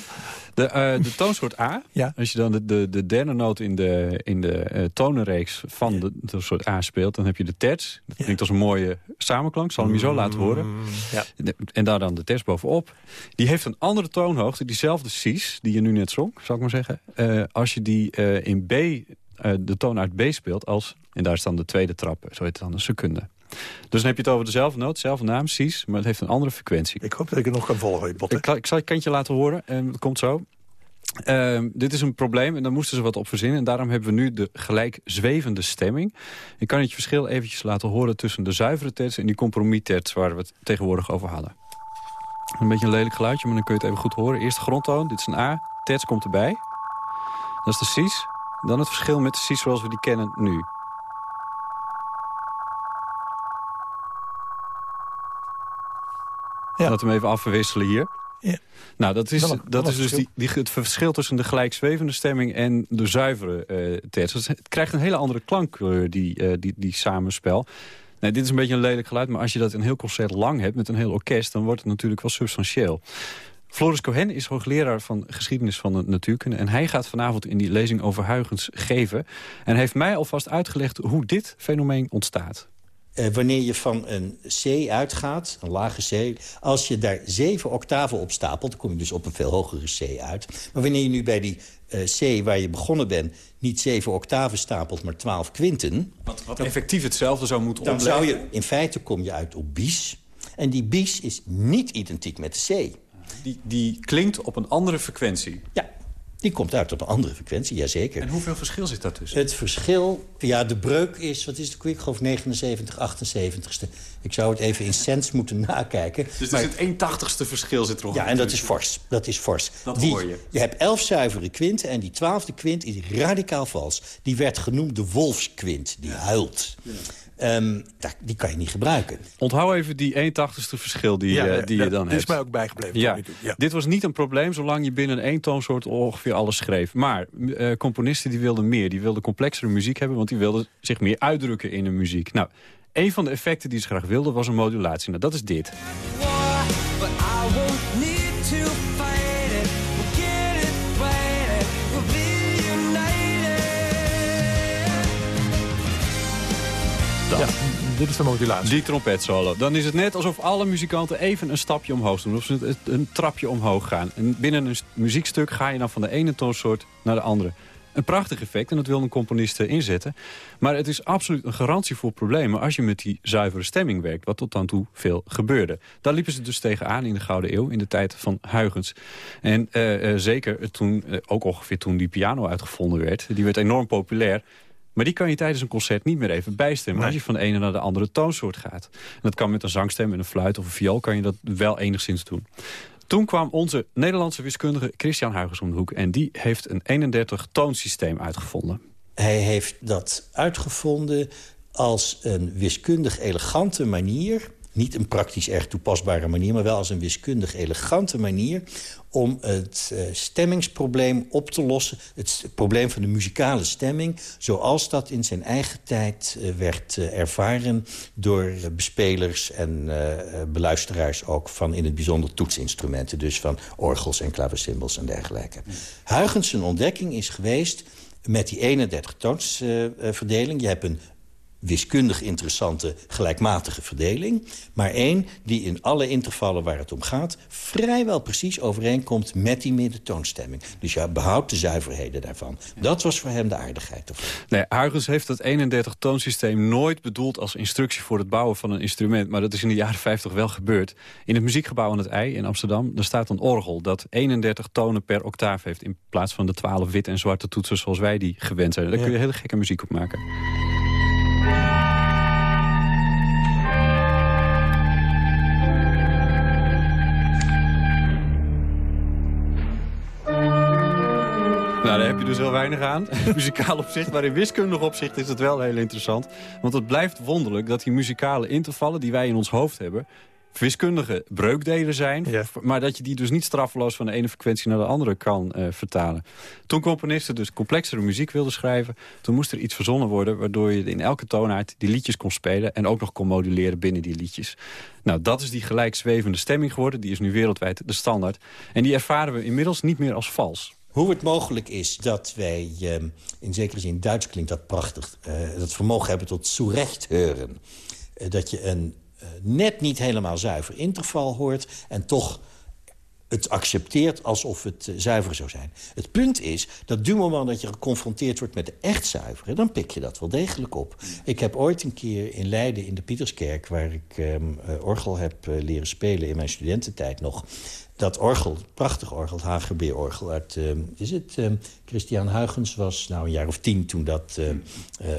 De, eh, de toonsoort A, als je dan de, de, de derde noot in de, in de eh, tonenreeks van de, de soort A speelt... dan heb je de terts. Dat klinkt als een mooie samenklank. Zal hem je zo laten horen. Ja. De- En daar dan de terts bovenop. Die heeft een andere toonhoogte, diezelfde cis, die je nu net zong, zou ik maar zeggen. eh, als je die in B, de toon uit B speelt als... en daar is dan de tweede trap, zo heet het dan een secunde. Dus dan heb je het over dezelfde noot, dezelfde naam, cis, maar het heeft een andere frequentie. Ik hoop dat ik het nog kan volgen, Botte. Ik, ik zal het kantje laten horen, en het komt zo. Ehm, dit is een probleem en daar moesten ze wat op verzinnen. En daarom hebben we nu de gelijk zwevende stemming. Ik kan het verschil eventjes laten horen tussen de zuivere terts... en die compromis-terts waar we het tegenwoordig over hadden. Een beetje een lelijk geluidje, maar dan kun je het even goed horen. Eerst de grondtoon, dit is een A, terts komt erbij. Dat is de cis. Dan het verschil met de cis zoals we die kennen nu. Laten we hem even afwisselen hier. Ja. Nou, dat is, dat is dus die, verschil. die, het verschil tussen de gelijkzwevende stemming en de zuivere terts. Dus het krijgt een hele andere klankkleur, die, eh, die, die samenspel. Nee, dit is een beetje een lelijk geluid, maar als je dat een heel concert lang hebt... met een heel orkest, dan wordt het natuurlijk wel substantieel. Floris Cohen is hoogleraar van geschiedenis van de natuurkunde... en hij gaat vanavond in die lezing over Huygens geven. En heeft mij alvast uitgelegd hoe dit fenomeen ontstaat. Eh, wanneer je van een C uitgaat, een lage C... als je daar zeven octaven op stapelt... dan kom je dus op een veel hogere C uit. Maar wanneer je nu bij die eh, C waar je begonnen bent... niet zeven octaven stapelt, maar twaalf kwinten... Wat, wat effectief hetzelfde zou moeten dan zou je... in feite kom je uit op bis. En die bis is niet identiek met de C. Die, die klinkt op een andere frequentie. Ja, die komt uit op een andere frequentie, jazeker. En hoeveel verschil zit daartussen? Het verschil, ja, de breuk is, wat is het, ik geloof 79, 78ste. Ik zou het even in cents moeten nakijken. Dus Maar- er zit 1 tachtigste verschil zit er Ja, en dat is fors. Dat is fors. Dat Die- hoor je. Je hebt elf zuivere kwinten en die twaalfde kwint is radicaal vals. Die werd genoemd de wolfskwint, die huilt. Ehm, daar- die kan je niet gebruiken. Onthoud even die 1 tachtigste verschil die, Ja, eh, die ja, je dan dit hebt. is mij ook bijgebleven ja. Dit was niet een probleem zolang je binnen één toonsoort ongeveer alles schreef. Maar eh, componisten die wilden meer. Die wilden complexere muziek hebben, want die wilden zich meer uitdrukken in hun muziek. Nou, een van de effecten die ze graag wilden was een modulatie. Nou, dat is dit. Dit is. Die trompetsolo. Dan is het net alsof alle muzikanten even een stapje omhoog doen. Of ze een trapje omhoog gaan. En binnen een st- muziekstuk ga je dan van de ene toonsoort naar de andere. Een prachtig effect en dat wil een componist eh, inzetten. Maar het is absoluut een garantie voor problemen... als je met die zuivere stemming werkt, wat tot dan toe veel gebeurde. Daar liepen ze dus tegenaan in de Gouden Eeuw, in de tijd van Huygens. En eh, eh, zeker toen, ook ongeveer toen die piano uitgevonden werd... die werd enorm populair... Maar die kan je tijdens een concert niet meer even bijstemmen... als je van de ene naar de andere toonsoort gaat. En dat kan met een zangstem, met een fluit of een viool... kan je dat wel enigszins doen. Toen kwam onze Nederlandse wiskundige Christian Huygens om de hoek... en die heeft een 31-toonsysteem uitgevonden. Hij heeft dat uitgevonden als een wiskundig elegante manier... niet een praktisch erg toepasbare manier... maar wel als een wiskundig elegante manier... om het uh, stemmingsprobleem op te lossen. Het probleem van de muzikale stemming... zoals dat in zijn eigen tijd uh, werd uh, ervaren... door bespelers en beluisteraars ook van in het bijzonder toetsinstrumenten. Dus van orgels en klavecimbals en dergelijke. Huygens ontdekking is geweest met die 31 toonsverdeling. je hebt een wiskundig interessante gelijkmatige verdeling... maar één die in alle intervallen waar het om gaat... vrijwel precies overeenkomt met die middentoonstemming. Dus ja, behoudt de zuiverheden daarvan. Dat was voor hem de aardigheid ervan. Nee, Huygens heeft dat 31-toonsysteem nooit bedoeld als instructie... voor het bouwen van een instrument, maar dat is in de jaren 50 wel gebeurd. In het muziekgebouw aan het IJ in Amsterdam... daar staat een orgel dat 31 tonen per octaaf heeft... in plaats van de 12 wit en zwarte toetsen zoals wij die gewend zijn. Daar kun je hele gekke muziek op maken. Nou, daar heb je dus heel weinig aan. Muzikaal opzicht, maar in wiskundig opzicht is het wel heel interessant. Want het blijft wonderlijk dat die muzikale intervallen die wij in ons hoofd hebben wiskundige breukdelen zijn... maar dat je die dus niet straffeloos van de ene frequentie naar de andere kan uh, vertalen. Toen componisten dus complexere muziek wilden schrijven... toen moest er iets verzonnen worden waardoor je in elke toonaard die liedjes kon spelen... en ook nog kon moduleren binnen die liedjes. Nou, dat is die gelijkzwevende stemming geworden. Die is nu wereldwijd de standaard. En die ervaren we inmiddels niet meer als vals. Hoe het mogelijk is dat wij, uh, in zekere zin Duits klinkt dat prachtig... Uh, dat vermogen hebben tot zurecht horen. Uh, dat je een net niet helemaal zuiver interval hoort... en toch het accepteert alsof het zuiver zou zijn. Het punt is dat du moment dat je geconfronteerd wordt met de echt zuivere... dan pik je dat wel degelijk op. Ik heb ooit een keer in Leiden in de Pieterskerk... waar ik uh, orgel heb leren spelen in mijn studententijd nog dat orgel, prachtig orgel, het HGB-orgel uit, uh, is het, uh, Christian Huygens was nou een jaar of tien toen dat uh,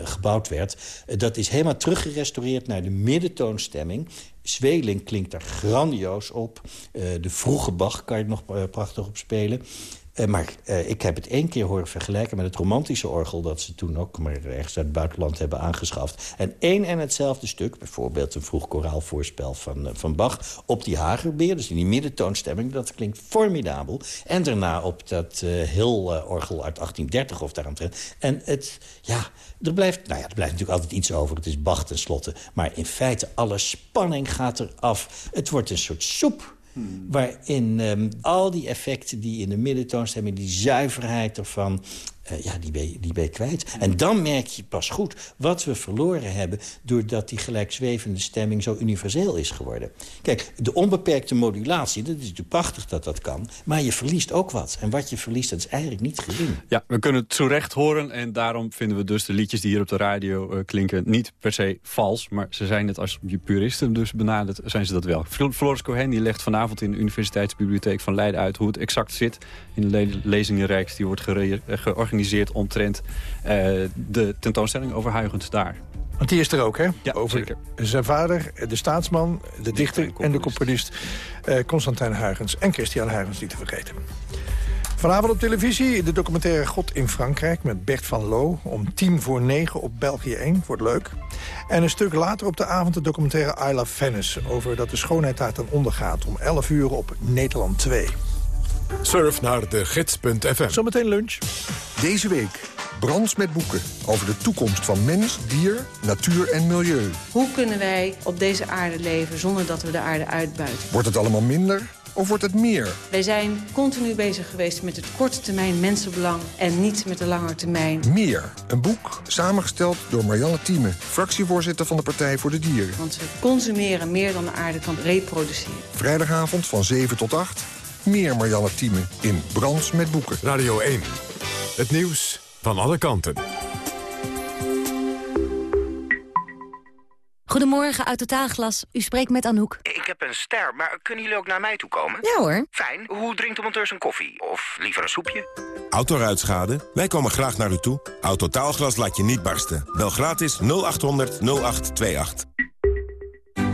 gebouwd werd. dat is helemaal teruggerestaureerd naar de middentoonstemming. Zweling klinkt daar grandioos op. de vroege Bach kan je nog prachtig op spelen. Uh, maar uh, ik heb het één keer horen vergelijken met het romantische orgel... dat ze toen ook maar ergens uit het buitenland hebben aangeschaft. En één en hetzelfde stuk, bijvoorbeeld een vroeg koraalvoorspel van, uh, van Bach... op die hagerbeer, dus in die middentoonstemming, dat klinkt formidabel. En daarna op dat Hill-orgel uit 1830 of daaromtrent. En het, ja, er blijft, nou ja, er blijft natuurlijk altijd iets over. Het is Bach tenslotte. Maar in feite, alle spanning gaat eraf. Het wordt een soort soep Waarin um, al die effecten die in de middentoonstemming... die zuiverheid ervan, uh, ja, die ben, je, die ben kwijt. En dan merk je pas goed wat we verloren hebben... doordat die gelijkzwevende stemming zo universeel is geworden. Kijk, de onbeperkte modulatie, dat is natuurlijk prachtig dat dat kan... maar je verliest ook wat. En wat je verliest, dat is eigenlijk niet gering. Ja, we kunnen het zo recht horen... en daarom vinden we dus de liedjes die hier op de radio uh, klinken... niet per se vals, maar ze zijn het als je puristen dus benadert... zijn ze dat wel. Floris Cohen die legt vanavond in de Universiteitsbibliotheek van Leiden uit... hoe het exact zit in de le die wordt georganiseerd georganiseerd omtrent uh, de tentoonstelling over Huygens daar. Want die is er ook, hè? Ja, over zeker. zijn vader, de staatsman, de dichter en de componist uh, Constantijn Huygens en Christian Huygens niet te vergeten. Vanavond op televisie de documentaire God in Frankrijk met Bert van Loo... om tien voor negen op België 1, wordt leuk. En een stuk later op de avond de documentaire I Love Venice... over dat de schoonheid daar ten onder gaat om 11 uur op Nederland 2. Surf naar de gids.fm. Zometeen lunch. Deze week Brands met boeken over de toekomst van mens, dier, natuur en milieu. Hoe kunnen wij op deze aarde leven zonder dat we de aarde uitbuiten? Wordt het allemaal minder of wordt het meer? Wij zijn continu bezig geweest met het korte termijn mensenbelang... en niet met de lange termijn. Meer, een boek samengesteld door Marianne Thieme... fractievoorzitter van de Partij voor de Dieren. Want we consumeren meer dan de aarde kan reproduceren. Vrijdagavond van 7 tot 8 meer Marianne Thieme in Brands met Boeken. Radio 1. Het nieuws van alle kanten. Goedemorgen, uit Totaalglas. U spreekt met Anouk. Ik heb een ster, maar kunnen jullie ook naar mij toe komen? Ja hoor. Fijn. Hoe drinkt de monteur zijn koffie? Of liever een soepje? Autoruitschade? Wij komen graag naar u toe. Autotaalglas laat je niet barsten. Bel gratis 0800 0828.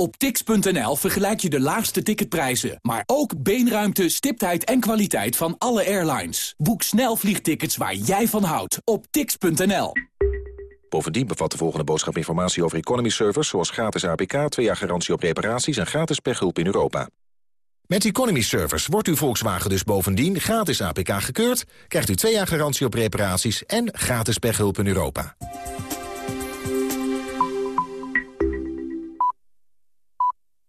Op tix.nl vergelijk je de laagste ticketprijzen, maar ook beenruimte, stiptheid en kwaliteit van alle airlines. Boek snel vliegtickets waar jij van houdt op tix.nl. Bovendien bevat de volgende boodschap informatie over economy servers... zoals gratis APK, 2 jaar garantie op reparaties en gratis pechhulp in Europa. Met Economy Servers wordt uw Volkswagen dus bovendien gratis APK gekeurd... krijgt u 2 jaar garantie op reparaties en gratis pechhulp in Europa.